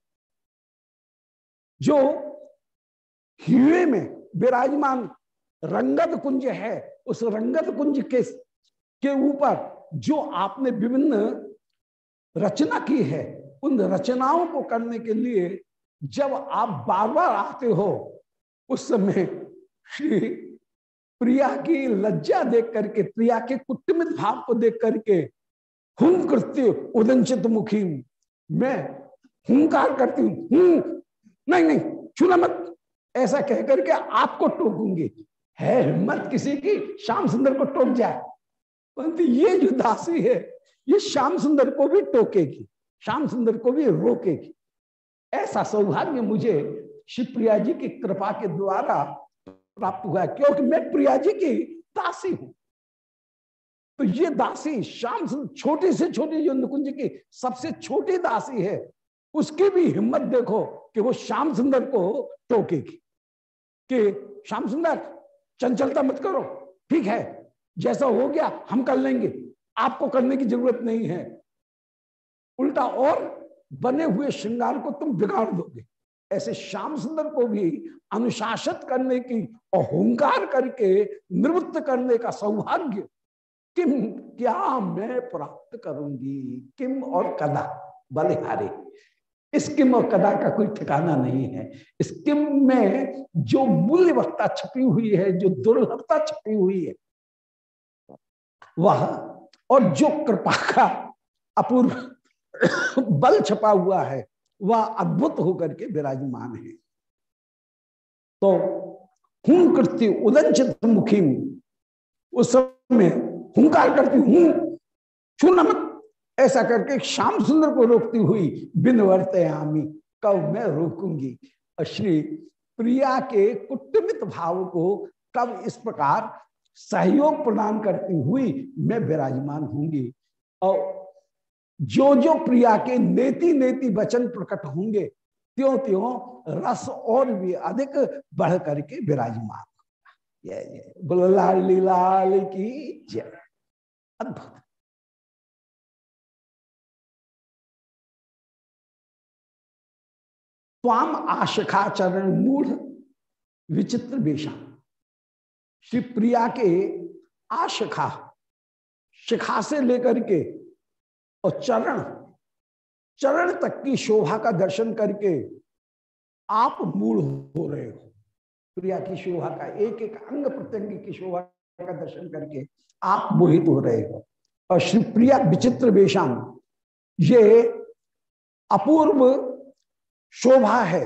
जो हीरे में विराजमान रंगत कुंज है, उस रंगत कुंज के के ऊपर जो आपने विभिन्न रचना की है, उन रचनाओं को करने के लिए जब आप बार बार आते हो, उस समय श्री प्रिया की लज्जा देख करके, प्रिया के कुटमित भाव को देख करके हुम कृत्य उदंचित मुखी मैं हुंकार करती हूँ। हूँ, नहीं नहीं, छूना मत। ऐसा कह करके आपको टोकूँगी। है हिम्मत किसी की? श्याम सुंदर को टोक जाए। परंतु ये जो दासी है, ये श्याम सुंदर को भी टोकेगी, श्याम सुंदर को भी रोकेगी। ऐसा सौभाग्य मुझे शिवप्रिया जी की कृपा के द्वारा प्राप्त हुआ, क्योंकि मैं प्रिया जी की दासी हूँ। तो ये दासी श्याम छोटी से छोटी जो नुकुंज की सबसे छोटी दासी है, उसकी भी हिम्मत देखो कि वो श्याम सुंदर को टोकेगी। कि श्याम सुंदर, चंचलता मत करो, ठीक है? जैसा हो गया, हम कर लेंगे। आपको करने की ज़रूरत नहीं है। उल्टा और बने हुए श्रृंगार को तुम बिगाड़ दोगे। ऐसे श्याम सुंदर को भी अनुशासित करने की और होंकार करके निवृत्त करने का सौभाग्य, किम, क्या मैं प्राप्त करूँगी? किम और कदा? बलिहारे, इस किम और कदा का कोई ठिकाना नहीं है। इस किम में जो मूल्यवत्ता छपी हुई है, जो दुर्लभता छपी हुई है वह और जो कृपा का अपूर्व बल छपा हुआ है, वह अद्भुत होकर के विराजमान है। तो हूँ कृत्य उदंचित मुखी उस समय हुंकार करती हूँ छू नमक ऐसा करके श्याम सुंदर को रोकती हुई बिन आमी, कब मैं रोकूँगी? और श्री प्रिया के कुटमित भाव को कब इस प्रकार सहयोग प्रदान करती हुई मैं विराजमान होंगी। और जो जो प्रिया के नेति नेति वचन प्रकट होंगे त्यों त्यों रस और भी अधिक बढ़ करके विराजमान। ये लाल की जय। अद्भुत। आशिखा चरण मूढ़, विचित्र बेशा श्री प्रिया के आशिखा शिखा से लेकर के और चरण चरण तक की शोभा का दर्शन करके आप मूढ़ हो रहे हो। प्रिया की शोभा का एक एक अंग प्रत्यंग की शोभा का दर्शन करके आप मोहित हो रहे हो। और श्री प्रिया विचित्र वेशाम ये अपूर्व शोभा है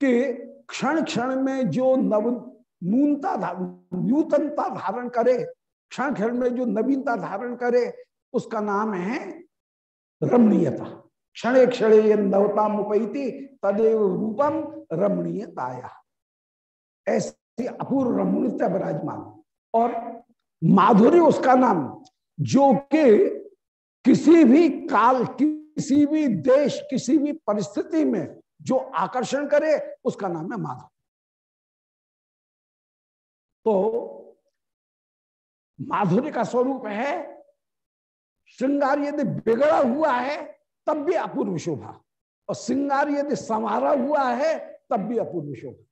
कि क्षण क्षण में जो नव नूनता नूतनता धारण करे क्षण क्षण में जो नवीनता धारण करे, उसका नाम है रमणीयता। क्षण क्षणे नवता मुपैती तदेव रूपम रमणीयताया। ऐसी अपूर्व रमणीयता विराजमान। और माधुर्य उसका नाम, जो कि किसी भी काल, किसी भी देश, किसी भी परिस्थिति में जो आकर्षण करे, उसका नाम है माधुर्य। तो माधुर्य का स्वरूप है, श्रृंगार यदि बिगड़ा हुआ है, तब भी अपूर्व शोभा। और श्रृंगार यदि संवारा हुआ है, तब भी अपूर्व शोभा।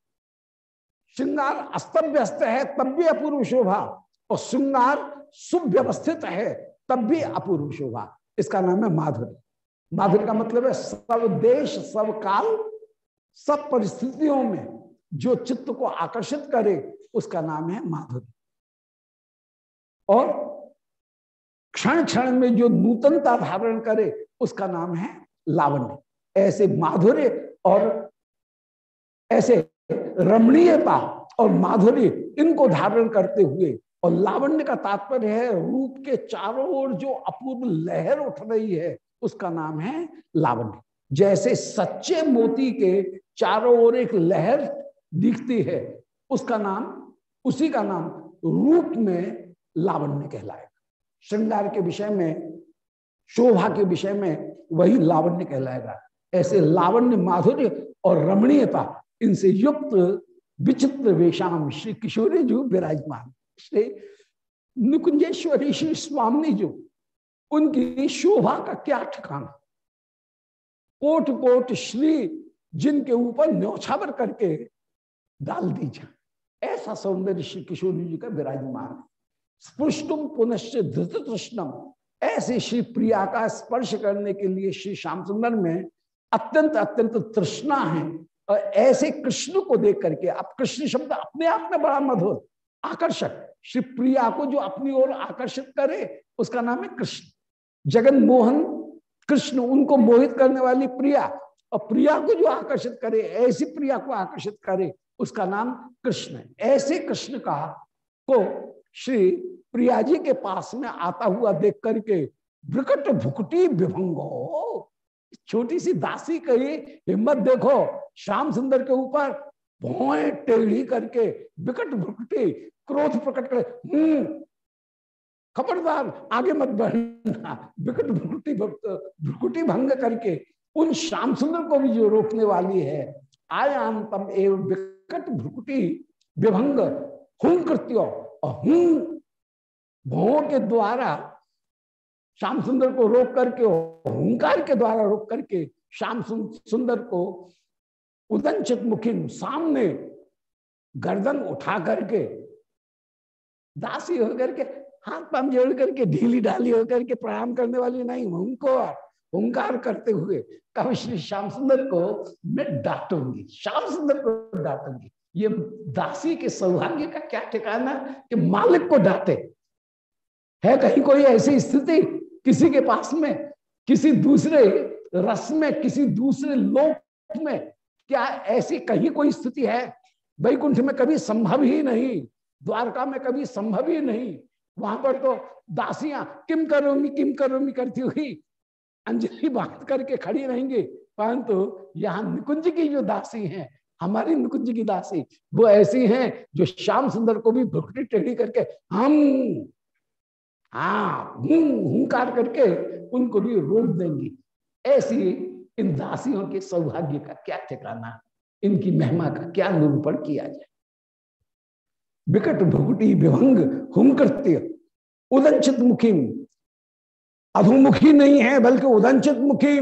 श्रृंगार अस्त व्यस्त है, तब भी अपूर्व शोभा। और श्रृंगार सुव्यवस्थित है, तब भी अपूर्व शोभा। इसका नाम है माधुर्य। माधुर्य का मतलब है सब देश, सब काल, सब परिस्थितियों में जो चित्त को आकर्षित करे उसका नाम है माधुर्य और क्षण क्षण में जो नूतनता धारण करे, उसका नाम है लावण्य। ऐसे माधुर्य और ऐसे रमणीयता और माधुर्य इनको धारण करते हुए और लावण्य का तात्पर्य है, रूप के चारों ओर जो अपूर्व लहर उठ रही है, उसका नाम है लावण्य। जैसे सच्चे मोती के चारों ओर एक लहर दिखती है उसका नाम, उसी का नाम रूप में लावण्य कहलाएगा श्रृंगार के विषय में, शोभा के विषय में वही लावण्य कहलाएगा। ऐसे लावण्य, माधुर्य और रमणीयता, इनसे युक्त, विचित्र वेशाम श्री किशोरी जो विराजमान। श्री निकुंजेश्वरी, श्री स्वामी जो, उनकी शोभा का क्या ठिकाना? कोट कोट श्री जिनके ऊपर न्यौछावर करके डाल दीजिए ऐसा सौंदर्य श्री किशोरी जी का विराजमान है। स्पृष्टुम पुनश्च धृत तृष्णम ऐसे श्री प्रिया का स्पर्श करने के लिए श्री श्याम सुंदर में अत्यंत अत्यंत तृष्णा है और ऐसे कृष्ण को देख करके अब कृष्ण शब्द अपने आप में बड़ा मधुर, आकर्षक। श्री प्रिया को जो अपनी ओर आकर्षित करे, उसका नाम है कृष्ण। जगन मोहन, कृष्ण, उनको मोहित करने वाली प्रिया और प्रिया को जो आकर्षित करे, ऐसी प्रिया को आकर्षित करे उसका नाम कृष्ण है। ऐसे कृष्ण का को श्री प्रिया जी के पास में आता हुआ देख करके विकट भुकटी विभंगो। छोटी सी दासी कही, हिम्मत देखो, श्याम सुंदर के ऊपर भोए टेढ़ी करके विकट भुकटी क्रोध प्रकट करे हम्म खबरदार, आगे मत बढ़ना। विकट भुकटी भुकुटी भंग करके, उन श्याम सुंदर को भी जो रोकने वाली है आयाम तम एवं विकट भ्रुकुटी विभंग हुं कृत्यो। अहूं भों के द्वारा श्याम सुंदर को रोक करके हंकार के द्वारा रोक करके श्याम सुंदर को उदंचित मुखी सामने गर्दन उठा करके, दासी होकर के हाथ पाम जोड़ करके ढीली ढाली होकर के प्रणाम करने वाली नहीं उनको हंकार करते हुए कभी श्री श्याम सुंदर को मैं डांटूँगी, श्याम सुंदर को डांटूँगी। ये दासी के सौभाग्य का क्या ठिकाना कि मालिक को डांटे। है कहीं कोई ऐसी स्थिति किसी के पास में, किसी दूसरे रस में, किसी दूसरे लोक में? क्या ऐसी कहीं कोई स्थिति है? वैकुंठ में कभी संभव ही नहीं, द्वारका में कभी संभव ही नहीं। वहाँ पर तो दासियाँ, किम करोगी किम करोगी करती हुई अंजलि बात करके खड़ी रहेंगे। परंतु यहाँ निकुंज की जो दासी हैं, हमारी निकुंज की दासी, वो ऐसी हैं जो श्याम सुंदर को भी भुखटी टेढ़ी करके हम हाँ हुंकार करके उनको भी रोक देंगी। ऐसी इन दासियों के सौभाग्य का क्या ठिकाना, इनकी महिमा का क्या निरूपण किया जाए? विकट भुगटी विभंग हुंकृत्य उदंचित मुखीम अधुमुखी नहीं है, बल्कि उदंचित मुखी।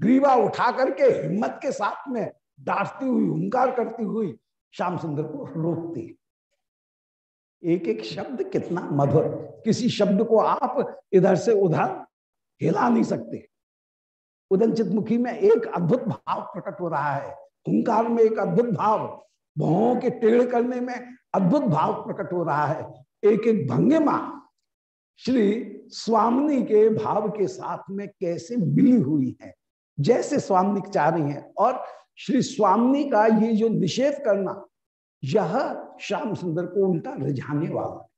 ग्रीवा उठा करके हिम्मत के साथ में डांटती हुई, हुंकार करती हुई श्याम सुंदर को रोकती। एक एक शब्द कितना मधुर। किसी शब्द को आप इधर से उधर हिला नहीं सकते। उदंचित मुखी में एक अद्भुत भाव प्रकट हो रहा है। हुंकार में एक अद्भुत भाव भावों के टेढ़ करने में अद्भुत भाव प्रकट हो रहा है। एक एक भंगिमा श्री स्वामी के भाव के साथ में कैसे मिली हुई है? जैसे स्वामी चाह रही है। और श्री स्वामी का ये जो निषेध करना, यह श्याम सुंदर को उल्टा रिझाने वाला है।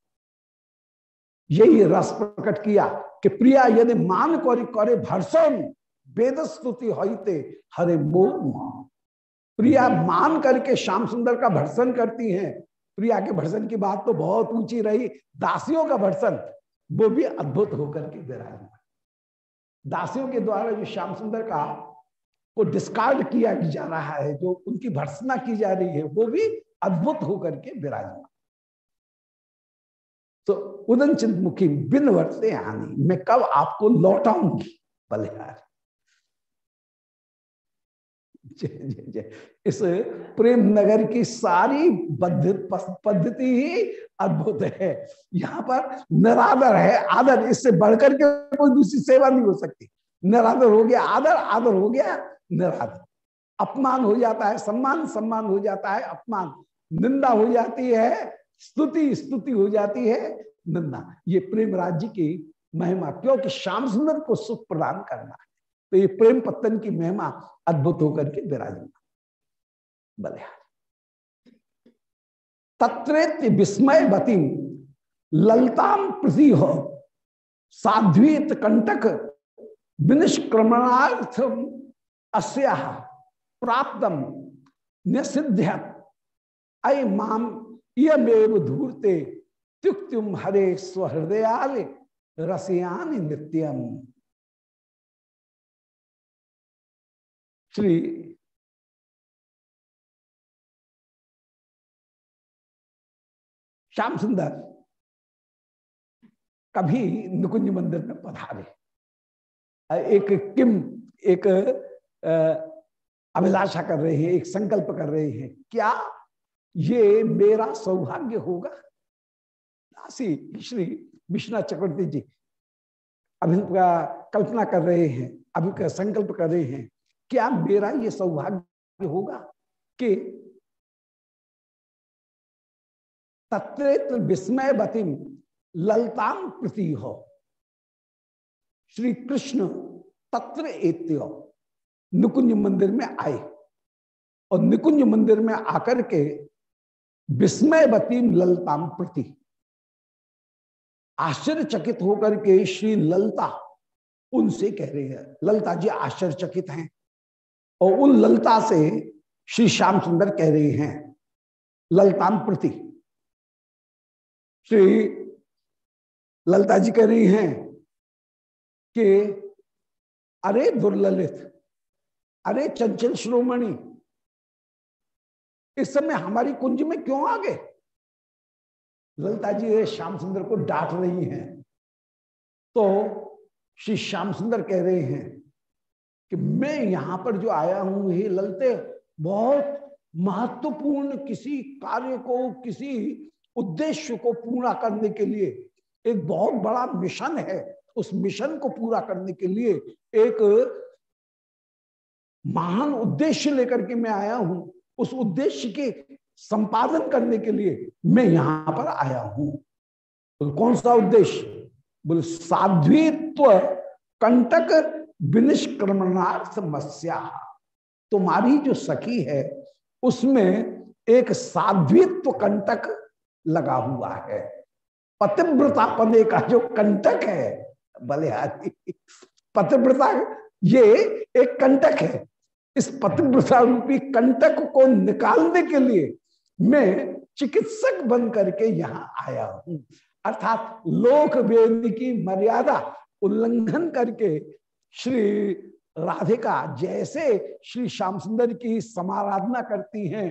यही रस प्रकट किया कि प्रिया, यदि मान करे करे भरसन वेद स्तुति होते हरे मोह। प्रिया मान करके श्याम सुंदर का भर्सन करती हैं। प्रिया के भर्सन की बात तो बहुत ऊँची रही, दासियों का भर्सन। वो भी अद्भुत होकर के विराजमान। दासियों के द्वारा जो श्याम सुंदर का को डिस्कार्ड किया जा रहा है, जो उनकी भर्सना की जा रही है, वो भी अद्भुत होकर के विराजमान। तो उदन चिंत मुखी बिन वर्ते आनी, मैं कब आपको लौटाऊँगी, बलिहार। इस प्रेम नगर की सारी पद्धति ही अद्भुत है। यहाँ पर निरादर है, आदर। इससे बढ़कर के कोई दूसरी सेवा नहीं हो सकती। निरादर हो गया, आदर। आदर हो गया, निरादर। अपमान हो जाता है, सम्मान सम्मान हो जाता है, अपमान। निंदा हो जाती है, स्तुति स्तुति हो जाती है, निंदा। ये प्रेम राज्य की महिमा, क्योंकि श्याम सुंदर को सुख प्रदान करना है। तो ये प्रेम पत्तन की महिमा अद्भुत होकर के विराजमान। बलिहार। तत्रेत विस्मय बतिम, ललताम प्रति हो साध्वीत कंटक विनिष्क्रमणार्थ अस्या प्राप्तम निषिध्य अय माम इमेव धूर्ते त्युक्तुम हरे स्वहृदयाल रसियान नित्यम। श्री श्याम सुंदर, कभी निकुंज मंदिर में पधारे। एक किम, एक अभिलाषा कर रहे हैं, एक संकल्प कर रहे हैं, क्या ये मेरा सौभाग्य होगा? दासी श्री विश्वनाथ चक्रवर्ती जी, अभी कल्पना कर रहे हैं, अभी संकल्प कर रहे हैं, क्या मेरा ये सौभाग्य होगा कि तत्रेत्र विस्मय बतिम ललताम प्रति हो श्री कृष्ण तत्र एत्य निकुंज मंदिर में आए और निकुंज मंदिर में आकर के विस्मय बतीम ललताम प्रति आश्चर्यचकित होकर के श्री ललता उनसे कह रहे हैं, ललता जी आश्चर्यचकित हैं और उन ललता से श्री श्याम सुंदर कह रहे हैं, ललताम प्रति। श्री ललता जी कह रही हैं कि, अरे दुर्ललित, अरे चंचल श्रोमणी, इस समय हमारी कुंज में क्यों आ गए? ललता जी श्याम सुंदर को डांट रही हैं। तो श्री श्याम सुंदर कह रहे हैं कि मैं यहाँ पर जो आया हूँ, हे ललते, बहुत महत्वपूर्ण किसी कार्य को, किसी उद्देश्य को पूरा करने के लिए एक बहुत बड़ा मिशन है। उस मिशन को पूरा करने के लिए एक महान उद्देश्य लेकर के मैं आया हूँ। उस उद्देश्य के संपादन करने के लिए मैं यहाँ पर आया हूँ। तो कौन सा उद्देश्य? बोले, साध्वीत्व कंटक विनिष्क्रमणार्थ समस्या। तुम्हारी जो सखी है, उसमें एक साध्वित्व कंटक लगा हुआ है। पतिव्रता पदे का जो कंटक है, बलिहारी, पतिव्रता ये एक कंटक है। इस पतिव्रता रूपी कंटक को निकालने के लिए मैं चिकित्सक बन करके यहाँ आया हूँ। अर्थात लोक वेद की मर्यादा उल्लंघन करके श्री राधिका जैसे श्री श्याम सुंदर की समाराधना करती हैं,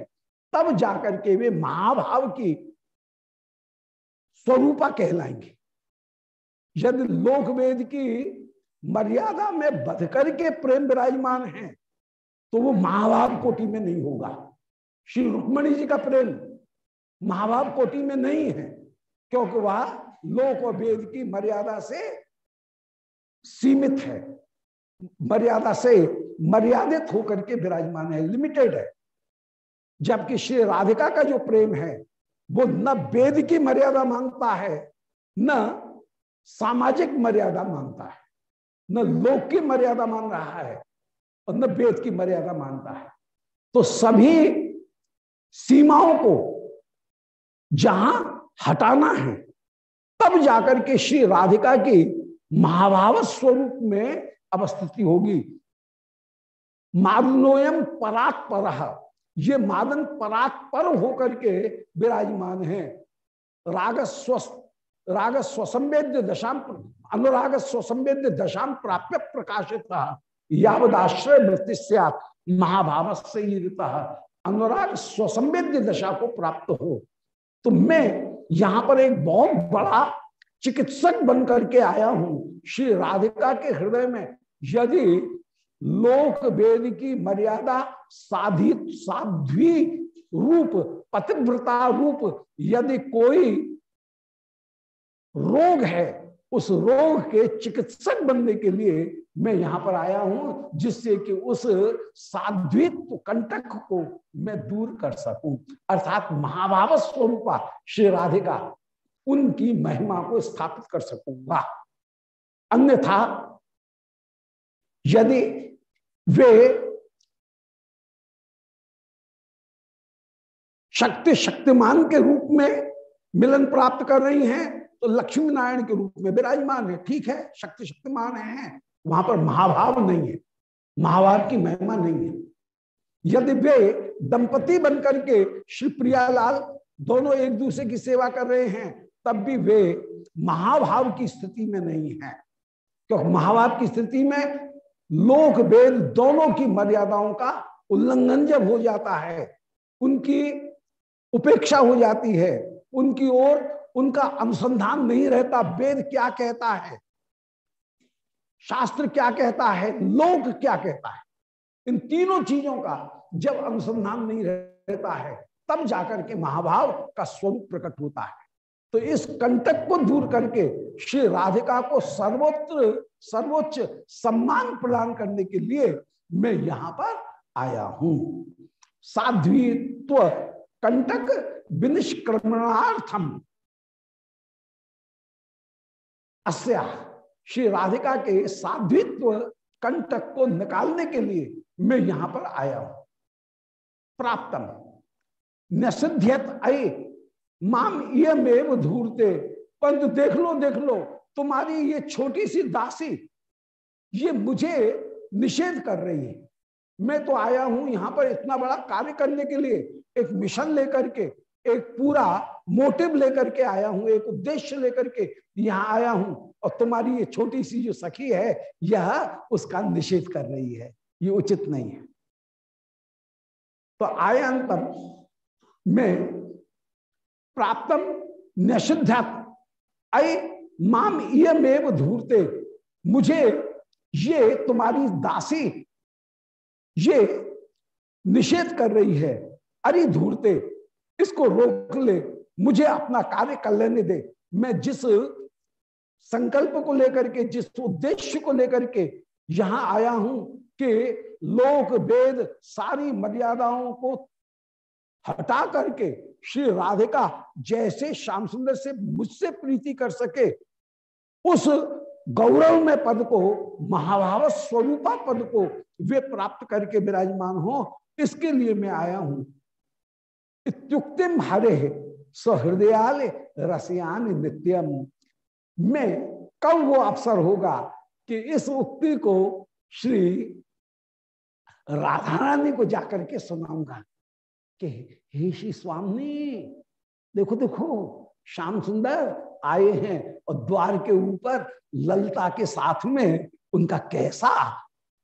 तब जाकर के वे महाभाव की स्वरूपा कहलाएँगे। यदि लोक वेद की मर्यादा में बध करके प्रेम विराजमान है तो वो महाभाव कोटि में नहीं होगा। श्री रुक्मणी जी का प्रेम महाभाव कोटि में नहीं है, क्योंकि वह लोक और वेद की मर्यादा से सीमित है। मर्यादा से मर्यादित होकर के विराजमान है, लिमिटेड है। जबकि श्री राधिका का जो प्रेम है वो न वेद की मर्यादा माँगता है, न सामाजिक मर्यादा माँगता है, न लोक की मर्यादा मान रहा है और न वेद की मर्यादा मानता है। तो सभी सीमाओं को जहाँ हटाना है, तब जाकर के श्री राधिका की महाभाव स्वरूप में अवस्थिति होगी। मादनोयम परात पर ये मादन परात पर होकर के विराजमान है। राग स्वस्थ राग स्वसंवेद्य दशाम अनुराग स्वसंवेद्य दशाम प्राप्य प्रकाशित यावदाश्रय वृत्ति महाभाव से अनुराग स्वसंवेद्य दशा को प्राप्त हो। तो मैं यहाँ पर एक बहुत बड़ा चिकित्सक बनकर के आया हूँ, श्री राधिका के हृदय में। यदि लोक वेद की मर्यादा साधी, साध्वी रूप, पतिव्रता रूप, यदि कोई रोग है, उस रोग के चिकित्सक बनने के लिए मैं यहाँ पर आया हूँ, जिससे कि उस साध्वित्व कंटक को मैं दूर कर सकूँ। अर्थात महाभाव स्वरूपा श्री राधिका, उनकी महिमा को स्थापित कर सकूँगा। अन्यथा यदि वे शक्ति शक्तिमान के रूप में मिलन प्राप्त कर रही हैं तो लक्ष्मी नारायण के रूप में विराजमान है। ठीक है शक्ति शक्तिमान है, वहाँ पर महाभाव नहीं है, महाभाव की महिमा नहीं है। यदि वे दंपति बनकर के श्री प्रियालाल दोनों एक दूसरे की सेवा कर रहे हैं, तब भी वे महाभाव की स्थिति में नहीं है। क्योंकि महाभाव की स्थिति में लोक वेद दोनों की मर्यादाओं का उल्लंघन जब हो जाता है, उनकी उपेक्षा हो जाती है, उनकी ओर उनका अनुसंधान नहीं रहता, वेद क्या कहता है? शास्त्र क्या कहता है? लोक क्या कहता है? इन तीनों चीज़ों का जब अनुसंधान नहीं रहता है, तब जाकर के महाभाव का स्वरूप प्रकट होता है। तो इस कंटक को दूर करके श्री राधिका को सर्वोच्च सर्वोच्च सम्मान प्रदान करने के लिए मैं यहाँ पर आया हूँ। साध्वीत्व कंटक विनिष्क्रमणार्थम। अस्या श्री राधिका के साध्वित्व कंटक को निकालने के लिए मैं यहाँ पर आया हूँ। प्राप्तम। निषिध्यत अय माम यमेव धूरते परंतु देख लो देख लो, तुम्हारी ये छोटी सी दासी, ये मुझे निषेध कर रही है। मैं तो आया हूँ यहाँ पर इतना बड़ा कार्य करने के लिए, एक मिशन लेकर के, एक पूरा मोटिव लेकर के आया हूँ, एक उद्देश्य लेकर के यहाँ आया हूँ, और तुम्हारी ये छोटी सी जो सखी है, यह उसका निषेध कर रही है। ये उचित नहीं है। तो आयांतम में प्राप्तम निषिद्ध अय माम इमेव धूरते। मुझे ये तुम्हारी दासी, ये निषेध कर रही है। अरे धूरते, इसको रोक ले। मुझे अपना कार्य कर लेने दे। मैं जिस संकल्प को लेकर के, जिस उद्देश्य को लेकर के यहाँ आया हूँ कि लोक, वेद सारी मर्यादाओं को हटा करके श्री राधिका जैसे श्याम सुंदर से मुझसे प्रीति कर सके, उस गौरव में पद को, महाभाव स्वरूपा पद को वे प्राप्त करके विराजमान हो, इसके लिए मैं आया हूँ। इत्युक्तिम हरे सहृदयाल रसियान नित्यम। में कब वो अवसर होगा कि इस उक्ति को श्री राधा रानी को जाकर के सुनाऊँगा। कि हे श्री स्वामी, देखो देखो, श्याम सुंदर आए हैं और द्वार के ऊपर ललता के साथ में उनका कैसा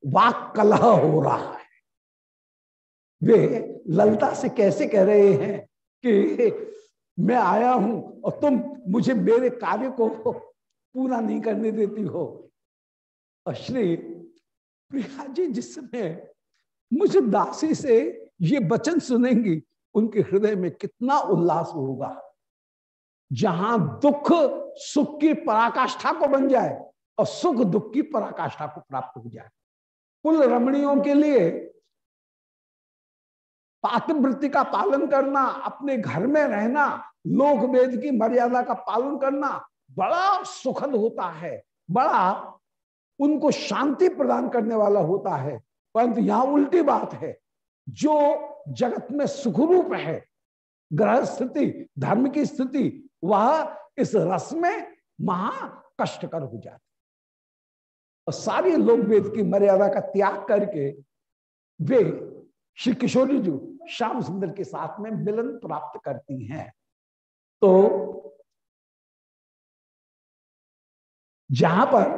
वाक कलह हो रहा है। वे ललता से कैसे कह रहे हैं कि मैं आया हूँ और तुम मुझे मेरे कार्य को पूरा नहीं करने देती हो। और श्री प्रिया जी जिस समय मुझे दासी से ये वचन सुनेंगी, उनके हृदय में कितना उल्लास होगा। जहाँ दुख, सुख की पराकाष्ठा को बन जाए और सुख, दुख की पराकाष्ठा को प्राप्त हो जाए। कुल रमणियों के लिए पातिवृत्ति का पालन करना, अपने घर में रहना, लोक वेद की मर्यादा का पालन करना बड़ा सुखद होता है, बड़ा उनको शांति प्रदान करने वाला होता है। परंतु यहाँ उल्टी बात है जो जगत में सुखरूप है, ग्रह स्थिति धर्म की स्थिति, वह इस रस में महा कष्टकर हो जाती और सारी लोक वेद की मर्यादा का त्याग करके वे श्री किशोरी जी श्याम सुंदर के साथ में मिलन प्राप्त करती हैं। तो जहाँ पर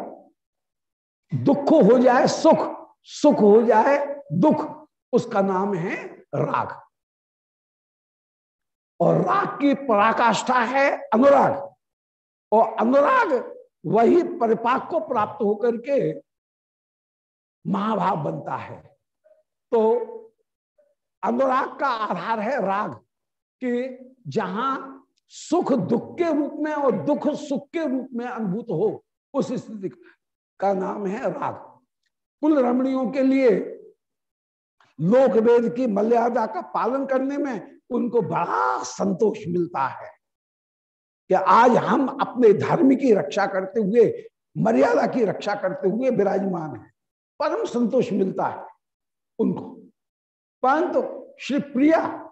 दुख हो जाए सुख सुख हो जाए दुख उसका नाम है राग। और राग की पराकाष्ठा है अनुराग। और अनुराग वही परिपाक को प्राप्त होकर के महाभाव बनता है। तो अनुराग का आधार है राग कि जहाँ सुख दुख के रूप में और दुख सुख के रूप में अनुभूत हो, उस स्थिति का नाम है राग। कुल रमणियों के लिए लोक वेद की मर्यादा का पालन करने में उनको बड़ा संतोष मिलता है कि आज हम अपने धर्म की रक्षा करते हुए, मर्यादा की रक्षा करते हुए विराजमान है। परम संतोष मिलता है उनको। परंतु श्री प्रिया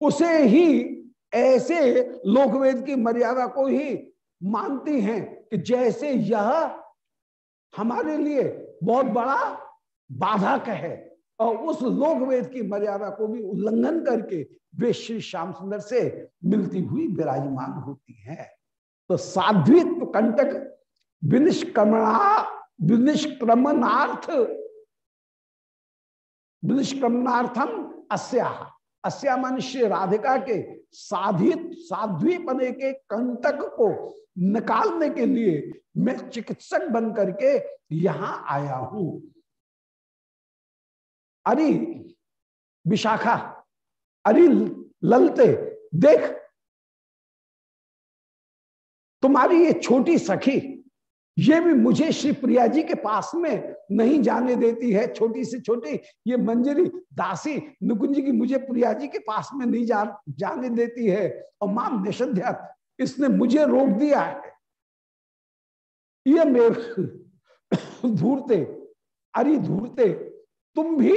उसे ही ऐसे लोकवेद की मर्यादा को ही मानती हैं कि जैसे यह हमारे लिए बहुत बड़ा बाधक है। और उस लोकवेद की मर्यादा को भी उल्लंघन करके वे श्री श्याम सुंदर से मिलती हुई विराजमान होती हैं। तो साध्वित्व कंटक विनिष्क्रमणा, विनिष्क्रमणार्थ विनिष्क्रमणार्थम अस्या। अस्या मनुष्य राधिका के साधित साध्वीपने के कंटक को निकालने के लिए मैं चिकित्सक बन करके यहाँ आया हूँ। अरे विशाखा अरे ललते देख। तुम्हारी ये छोटी सखी ये भी मुझे श्री प्रिया जी के पास में नहीं जाने देती है। छोटी से छोटी ये मंजरी दासी नुकुंज की मुझे प्रिया जी के पास में नहीं जा, जाने देती है। और माम निषध्या इसने मुझे रोक दिया है। ये मेरे धूरते अरे धूरते तुम भी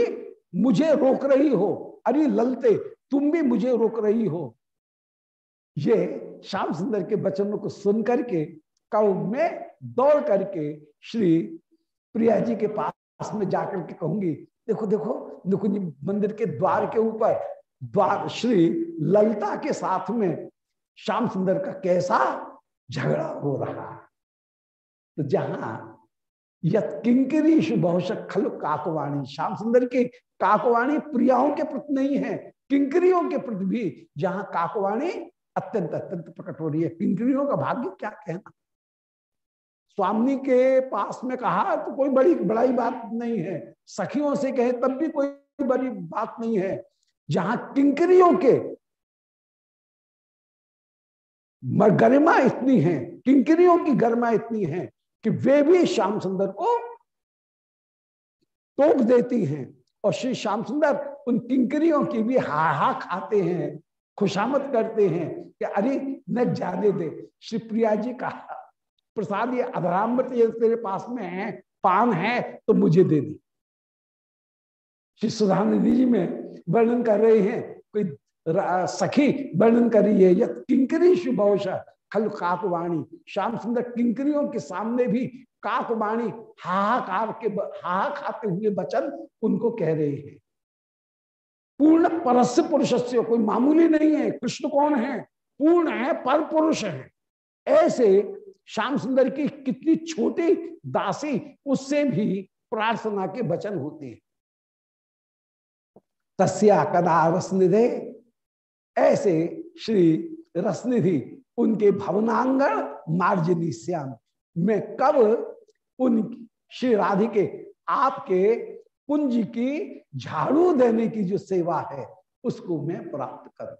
मुझे रोक रही हो। अरे ललते, तुम भी मुझे रोक रही हो। ये श्याम सुंदर के वचनों को सुन करके कव में दौड़ करके श्री प्रिया जी के पास में जाकर के कहूँगी, देखो देखो, नुकुंज मंदिर के द्वार के ऊपर, द्वार श्री ललता के साथ में श्याम सुंदर का कैसा झगड़ा हो रहा। तो जहाँ यत किंकरी बहुश खल काकवाणी। श्याम सुंदर की काकवाणी प्रियाओं के प्रति नहीं है, किंकरियों के प्रति भी, जहाँ काकवाणी अत्यंत अत्यंत प्रकट हो रही है। किंकरियों का भाग्य क्या कहना? स्वामी के पास में कहा तो कोई बड़ी, बड़ाई बात नहीं है। सखियों से कहे, तब भी कोई बड़ी बात नहीं है। जहाँ किंकरियों के गरिमा इतनी है, किंकरियों की गरिमा इतनी है कि वे भी श्याम सुंदर को टोक देती हैं। और श्री श्याम सुंदर उन किंकरियों की भी हा हा खाते हैं, खुशामद करते हैं कि अरे न जाने दे। श्री प्रिया जी का प्रसाद ये अधरामृत ये तेरे पास में है, पान है तो मुझे दे दी। श्री सुधानंदी जी में वर्णन कर रहे हैं, कोई सखी वर्णन कर रही है यह किंकरी शुभौश खल काकवाणी श्याम सुंदर किंकरियों के सामने भी काकवाणी हाहाकार के हाहा खाते हुए वचन उनको कह रहे हैं। पूर्ण परस्य पुरुष से कोई मामूली नहीं है, कृष्ण कौन है? पूर्ण है, पर पुरुष है। ऐसे श्याम सुंदर की कितनी छोटी दासी, उससे भी प्रार्थना के वचन होते हैं। तस्या कदा रसनिधे, ऐसे श्री रसनिधि उनके भवनांगण मार्जनी श्याम। मैं कब उन श्री राधिके, आपके पुंज की झाड़ू देने की जो सेवा है, उसको मैं प्राप्त करूँ?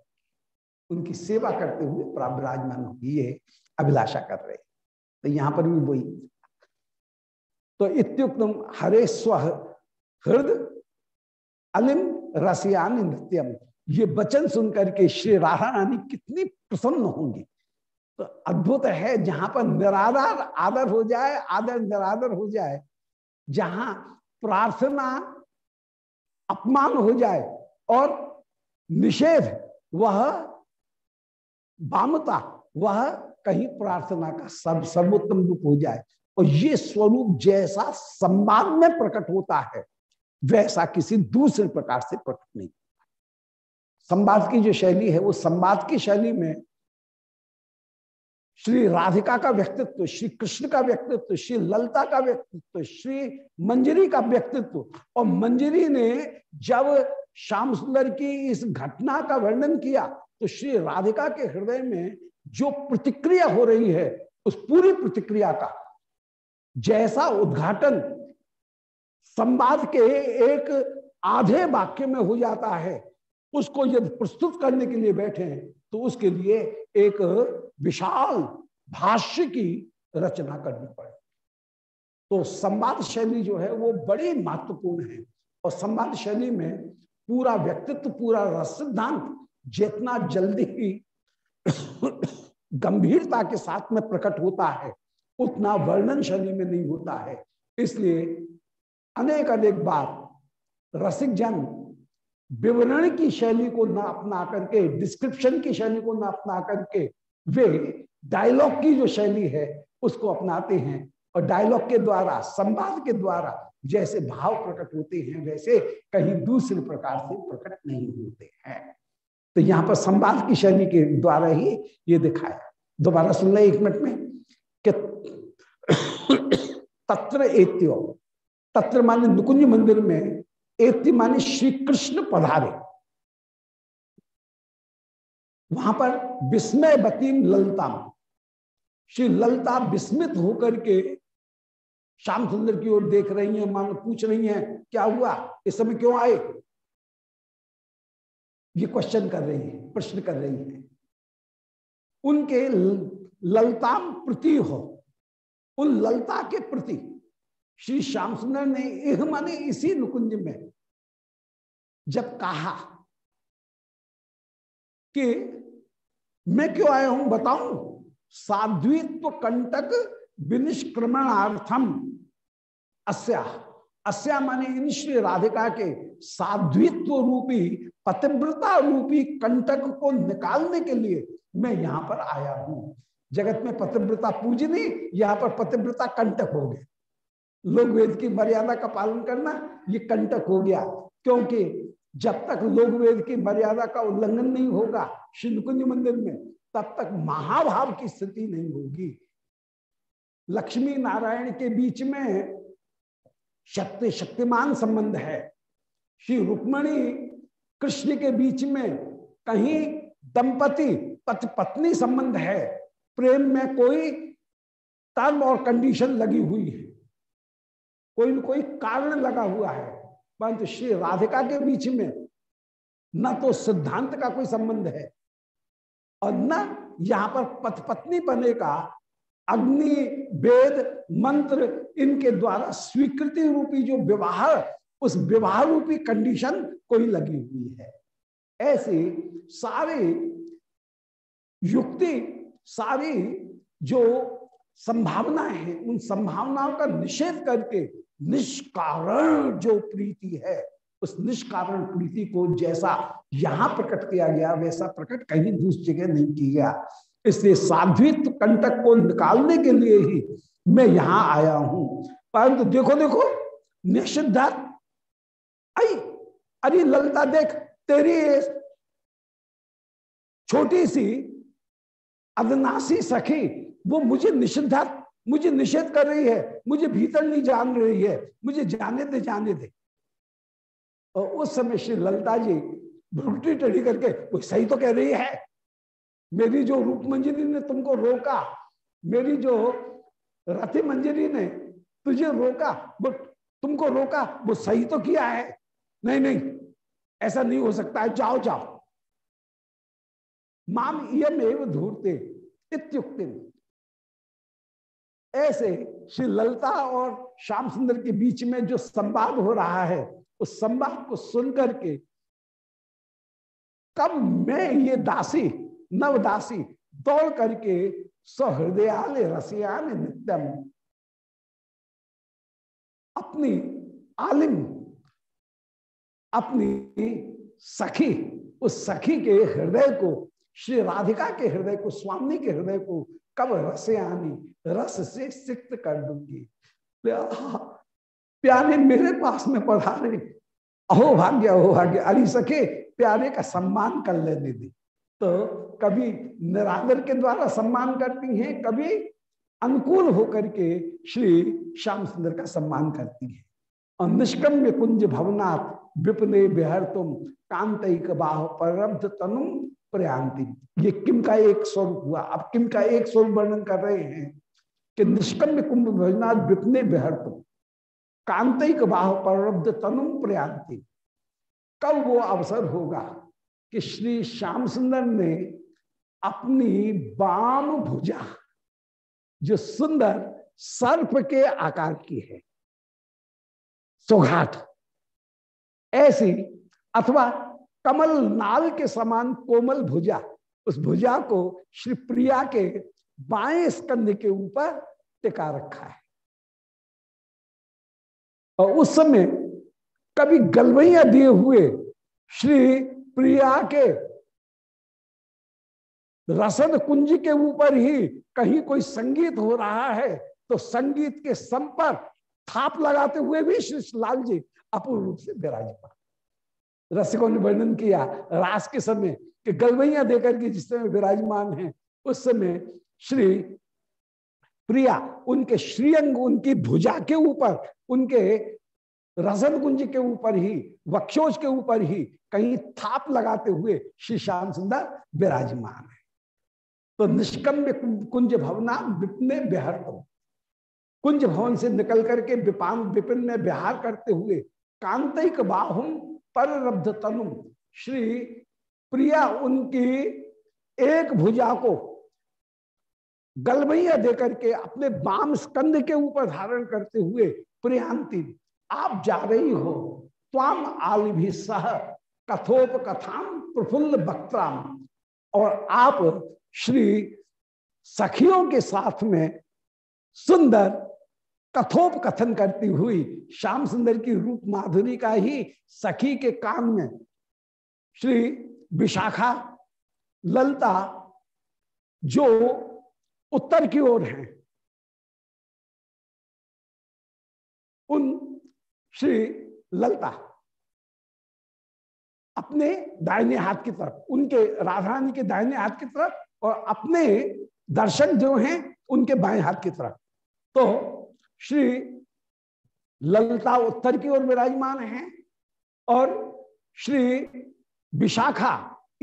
उनकी सेवा करते हुए विराजमान होगी ये अभिलाषा कर रहे तो यहाँ पर भी वही। तो इत्युक्तम हरे स्व हृद अलिम रसियान नृत्यम। ये वचन सुनकर के श्री राधा रानी कितनी प्रसन्न होंगी। तो अद्भुत है जहाँ पर निरादर आदर हो जाए, आदर निरादर हो जाए, जहाँ प्रार्थना, अपमान हो जाए और निषेध, वह बामता, वह कहीं प्रार्थना का सब सर्वोत्तम रूप हो जाए। और ये स्वरूप जैसा संवाद में प्रकट होता है, वैसा किसी दूसरे प्रकार से प्रकट नहीं संवाद की जो शैली है, वो संवाद की शैली में श्री राधिका का व्यक्तित्व, श्री कृष्ण का व्यक्तित्व, श्री ललता का व्यक्तित्व, श्री मंजरी का व्यक्तित्व। और मंजरी ने जब श्याम सुंदर की इस घटना का वर्णन किया तो श्री राधिका के हृदय में जो प्रतिक्रिया हो रही है, उस पूरी प्रतिक्रिया का जैसा उद्घाटन संवाद के एक आधे वाक्य में हो जाता है, उसको यदि प्रस्तुत करने के लिए बैठे हैं तो उसके लिए एक विशाल भाष्य की रचना करनी पड़े। तो संवाद शैली जो है वो बड़ी महत्वपूर्ण है और संवाद शैली में पूरा व्यक्तित्व, पूरा रस, सिद्धांत जितना जल्दी ही गंभीरता के साथ में प्रकट होता है, उतना वर्णन शैली में नहीं होता है। इसलिए अनेक अनेक बार रसिक जन विवरण की शैली को ना अपना करके डिस्क्रिप्शन की शैली को ना अपना करके वे डायलॉग की जो शैली है, उसको अपनाते हैं और डायलॉग के द्वारा, संवाद के द्वारा जैसे भाव प्रकट होते हैं, वैसे कहीं दूसरे प्रकार से प्रकट नहीं होते हैं। तो यहाँ पर संवाद की शैली के द्वारा ही ये दिखाया। दोबारा सुन लें एक मिनट में कि तत्र एत्यो, तत्र माने नुकुंज मंदिर में एत्य माने श्री कृष्ण पधारे। वहाँ पर विस्मय बतीम ललता। श्री ललता विस्मित होकर के श्याम सुंदर की ओर देख रही हैं, मान, पूछ रही हैं, क्या हुआ? इस समय क्यों आए? ये क्वेश्चन कर रही है, प्रश्न कर रही है। उनके ललताम प्रति हो। उन ललता के प्रति श्री श्याम सुंदर ने एह माने इसी नुकुंज में जब कहा कि मैं क्यों आया हूँ बताऊँ? साध्वीत्व कंटक विनिष्क्रमणार्थम। अस्या। अस्या माने इन श्री राधिका के साध्वित्व रूपी, पतिव्रता रूपी कंटक को निकालने के लिए मैं यहाँ पर आया हूँ। जगत में पतिव्रता पूजनी यहाँ पर पतिव्रता कंटक हो गए लोग वेद की मर्यादा का पालन करना, ये कंटक हो गया। क्योंकि जब तक लोग वेद की मर्यादा का उल्लंघन नहीं होगा शिवकुंज मंदिर में, तब तक महाभाव की स्थिति नहीं होगी। लक्ष्मी नारायण के बीच में शक्ति शक्तिमान संबंध है। श्री रुक्मणी कृष्ण के बीच में कहीं दंपति पति पत्नी संबंध है। प्रेम में कोई टर्म और कंडीशन लगी हुई है। कोई न कोई कारण लगा हुआ है। परंतु श्री राधिका के बीच में न तो सिद्धांत का कोई संबंध है और न यहाँ पर पथ पत्नी बने का अग्नि, वेद, मंत्र इनके द्वारा स्वीकृति रूपी जो विवाह, उस विवाह रूपी कंडीशन कोई लगी हुई है। ऐसी सारी युक्ति, सारी जो संभावनाएँ हैं, उन संभावनाओं का निषेध करके निष्कारण जो प्रीति है, उस निष्कारण प्रीति को जैसा यहाँ प्रकट किया गया, वैसा प्रकट कहीं दूसरी जगह नहीं किया गया। इसलिए साध्वित्व कंटक को निकालने के लिए ही मैं यहाँ आया हूँ। परंतु देखो देखो निषिद्धार्थ आई अरे ललता देख, तेरी छोटी सी अदनासी सखी, वो मुझे निषिद्धा मुझे निषेध कर रही है, मुझे भीतर नहीं जान रही है, मुझे जाने दे जाने दे। और उस समय श्री ललता जी भुगटी टड़ी करके, वो सही तो कह रही है, मेरी जो रूप मंजरी ने तुमको रोका, मेरी जो रथी मंजरी ने तुझे रोका, वो तुमको रोका, वो सही तो किया है। नहीं नहीं, ऐसा नहीं हो सकता है, जाओ जाओ। माम यम धूरते इत्युक्ति ऐसे श्री ललता और श्याम सुंदर के बीच में जो संवाद हो रहा है, उस संवाद को सुनकर के कब मैं ये दासी नवदासी दौड़ करके सहृदयाल, रसियाल नित्यम अपनी आलिम, अपनी सखी, उस सखी के हृदय को, श्री राधिका के हृदय को, स्वामी के हृदय को कब रसयानी रस से सिक्त कर दूँगी प्यारे मेरे पास में पधारे। अहो भाग्य अहो भाग्य, अली सके, प्यारे का सम्मान कर लेने दी तो कभी निरादर के द्वारा सम्मान करती हैं, कभी अनुकूल होकर के श्री श्याम सुंदर का सम्मान करती है। और निष्कम्य कुंज भवनाथ, विपने बिहर तुम, कांतिक बाह परब्ध तनुम प्रयांति ये किम का एक स्वरूप हुआ? अब किम का एक स्वरूप वर्णन कर रहे हैं? कि निष्कम्य कुंभ भवनाथ विपने बिहर तुम। कांतिक बाह परब्ध तनुम प्रयांति कब वो अवसर होगा कि श्री श्याम सुंदर ने अपनी बाम भुजा, जो सुंदर सर्प के आकार की है, सुघाट। ऐसी अथवा कमल नाल के समान कोमल भुजा, उस भुजा को श्री प्रिया के बाएँ स्कंध के ऊपर टिका रखा है। और उस समय कभी गलवैया दिए हुए श्री प्रिया के रसद कुंज के ऊपर ही कहीं कोई संगीत हो रहा है तो संगीत के संपर्क थाप लगाते हुए भी श्री लाल जी अपूर्ण रूप से विराजमान। रसिकों ने वर्णन किया, रास के समय कि गलवैया देकर के जिस समय विराजमान है, उस समय श्री प्रिया, उनके श्रीअंग, उनकी भुजा के ऊपर, उनके रसन कुंज के ऊपर ही, वक्षोज के ऊपर ही कहीं थाप लगाते हुए श्री श्याम सुंदर विराजमान है। तो निष्कम्य कुंज भवना विपने बिहार कुंज भवन से निकल करके विपान विपिन में बिहार करते हुए कांतिक बाहुम पर रब्ध तनु श्री प्रिया, उनकी एक भुजा को गलबैया देकर के अपने बाम स्कंद के ऊपर धारण करते हुए प्रियांति, आप जा रही हो। त्वाम आल सह कथोप कथाम प्रफुल्ल बक्त्राम और आप श्री सखियों के साथ में सुंदर कथोप कथन करती हुई श्याम सुंदर की रूप माधुरी का ही सखी के कान में श्री विशाखा, ललता, जो उत्तर की ओर है। उन श्री ललता अपने दाहिने हाथ की तरफ़, उनके राधारानी के दाहिने हाथ की तरफ़ और अपने दर्शक जो हैं, उनके बाएँ हाथ की तरफ़। तो श्री ललता उत्तर की ओर विराजमान है और श्री विशाखा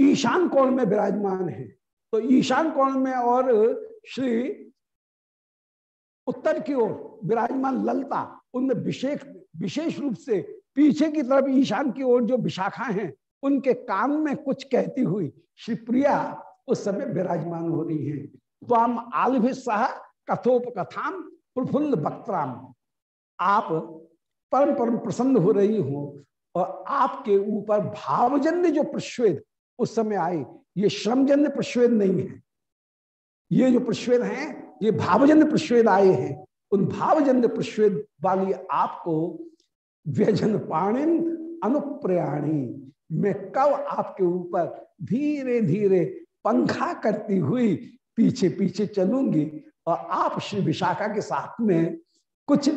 ईशान कोण में विराजमान है। तो ईशान कोण में और श्री उत्तर की ओर विराजमान ललता उनमें विशेष विशेष रूप से पीछे की तरफ़ ईशान की ओर जो विशाखा हैं, उनके कान में कुछ कहती हुई, श्री प्रिया, उस समय विराजमान हो रही है। तो हम आलभि सह कथोप कथाम प्रफुल्ल बक्त्राम आप परम परम प्रसन्न हो रही हो और आपके ऊपर भावजन्य जो प्रश्वेद उस समय आए, ये श्रमजन्य प्रश्वेद नहीं है। ये जो प्रश्वेद हैं, ये भावजन्य प्रश्वेद आए हैं। उन भावजन्य प्रश्वेद वाली आपको व्यजन पाणिन अनुप्रयाणी। मैं कब आपके ऊपर धीरे धीरे पंखा करती हुई पीछे पीछे चलूँगी और आप श्री विशाखा के साथ में कुछ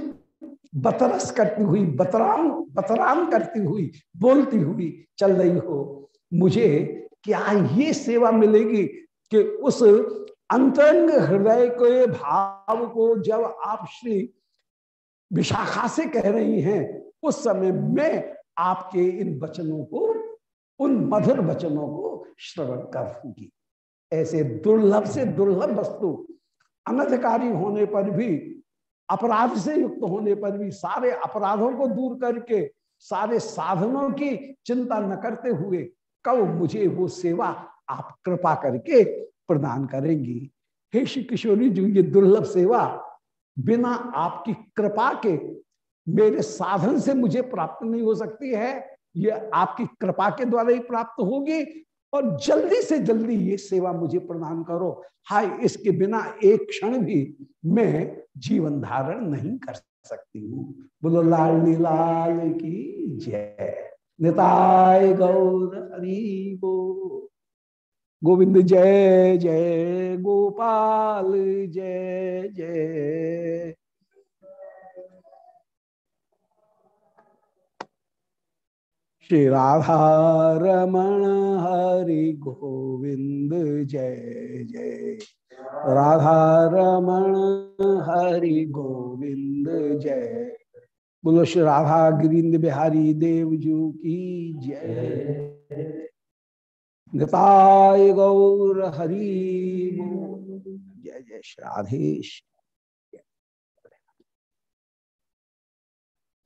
बतरस करती हुई, बतराम बतराम करती हुई, बोलती हुई चल रही हो, मुझे क्या ये सेवा मिलेगी कि उस अंतरंग हृदय के भाव को जब आप श्री विशाखा से कह रही हैं, उस समय मैं आपके इन वचनों को, उन मधुर वचनों को श्रवण करूँगी ऐसे दुर्लभ से दुर्लभ वस्तु, अनधिकारी होने पर भी, अपराध से युक्त होने पर भी, सारे अपराधों को दूर करके, सारे साधनों की चिंता न करते हुए, कब मुझे वो सेवा, आप कृपा करके प्रदान करेंगी। हे श्री किशोरी जी, ये दुर्लभ सेवा बिना आपकी कृपा के मेरे साधन से मुझे प्राप्त नहीं हो सकती है। ये आपकी कृपा के द्वारा ही प्राप्त होगी और जल्दी से जल्दी ये सेवा मुझे प्रदान करो। हाय, इसके बिना एक क्षण भी मैं जीवन धारण नहीं कर सकती हूँ। बोलो, लाल लाल की जय। निताय गौर हरि गोविंद जय जय गोपाल, जय जय। श्री राधा रमण हरि गोविंद जय जय। राधा रमण हरि गोविंद जय। बोलो श्री राधा गिरिंद बिहारी देवजू की जय। गताय गौर हरी जय जय श्राधेश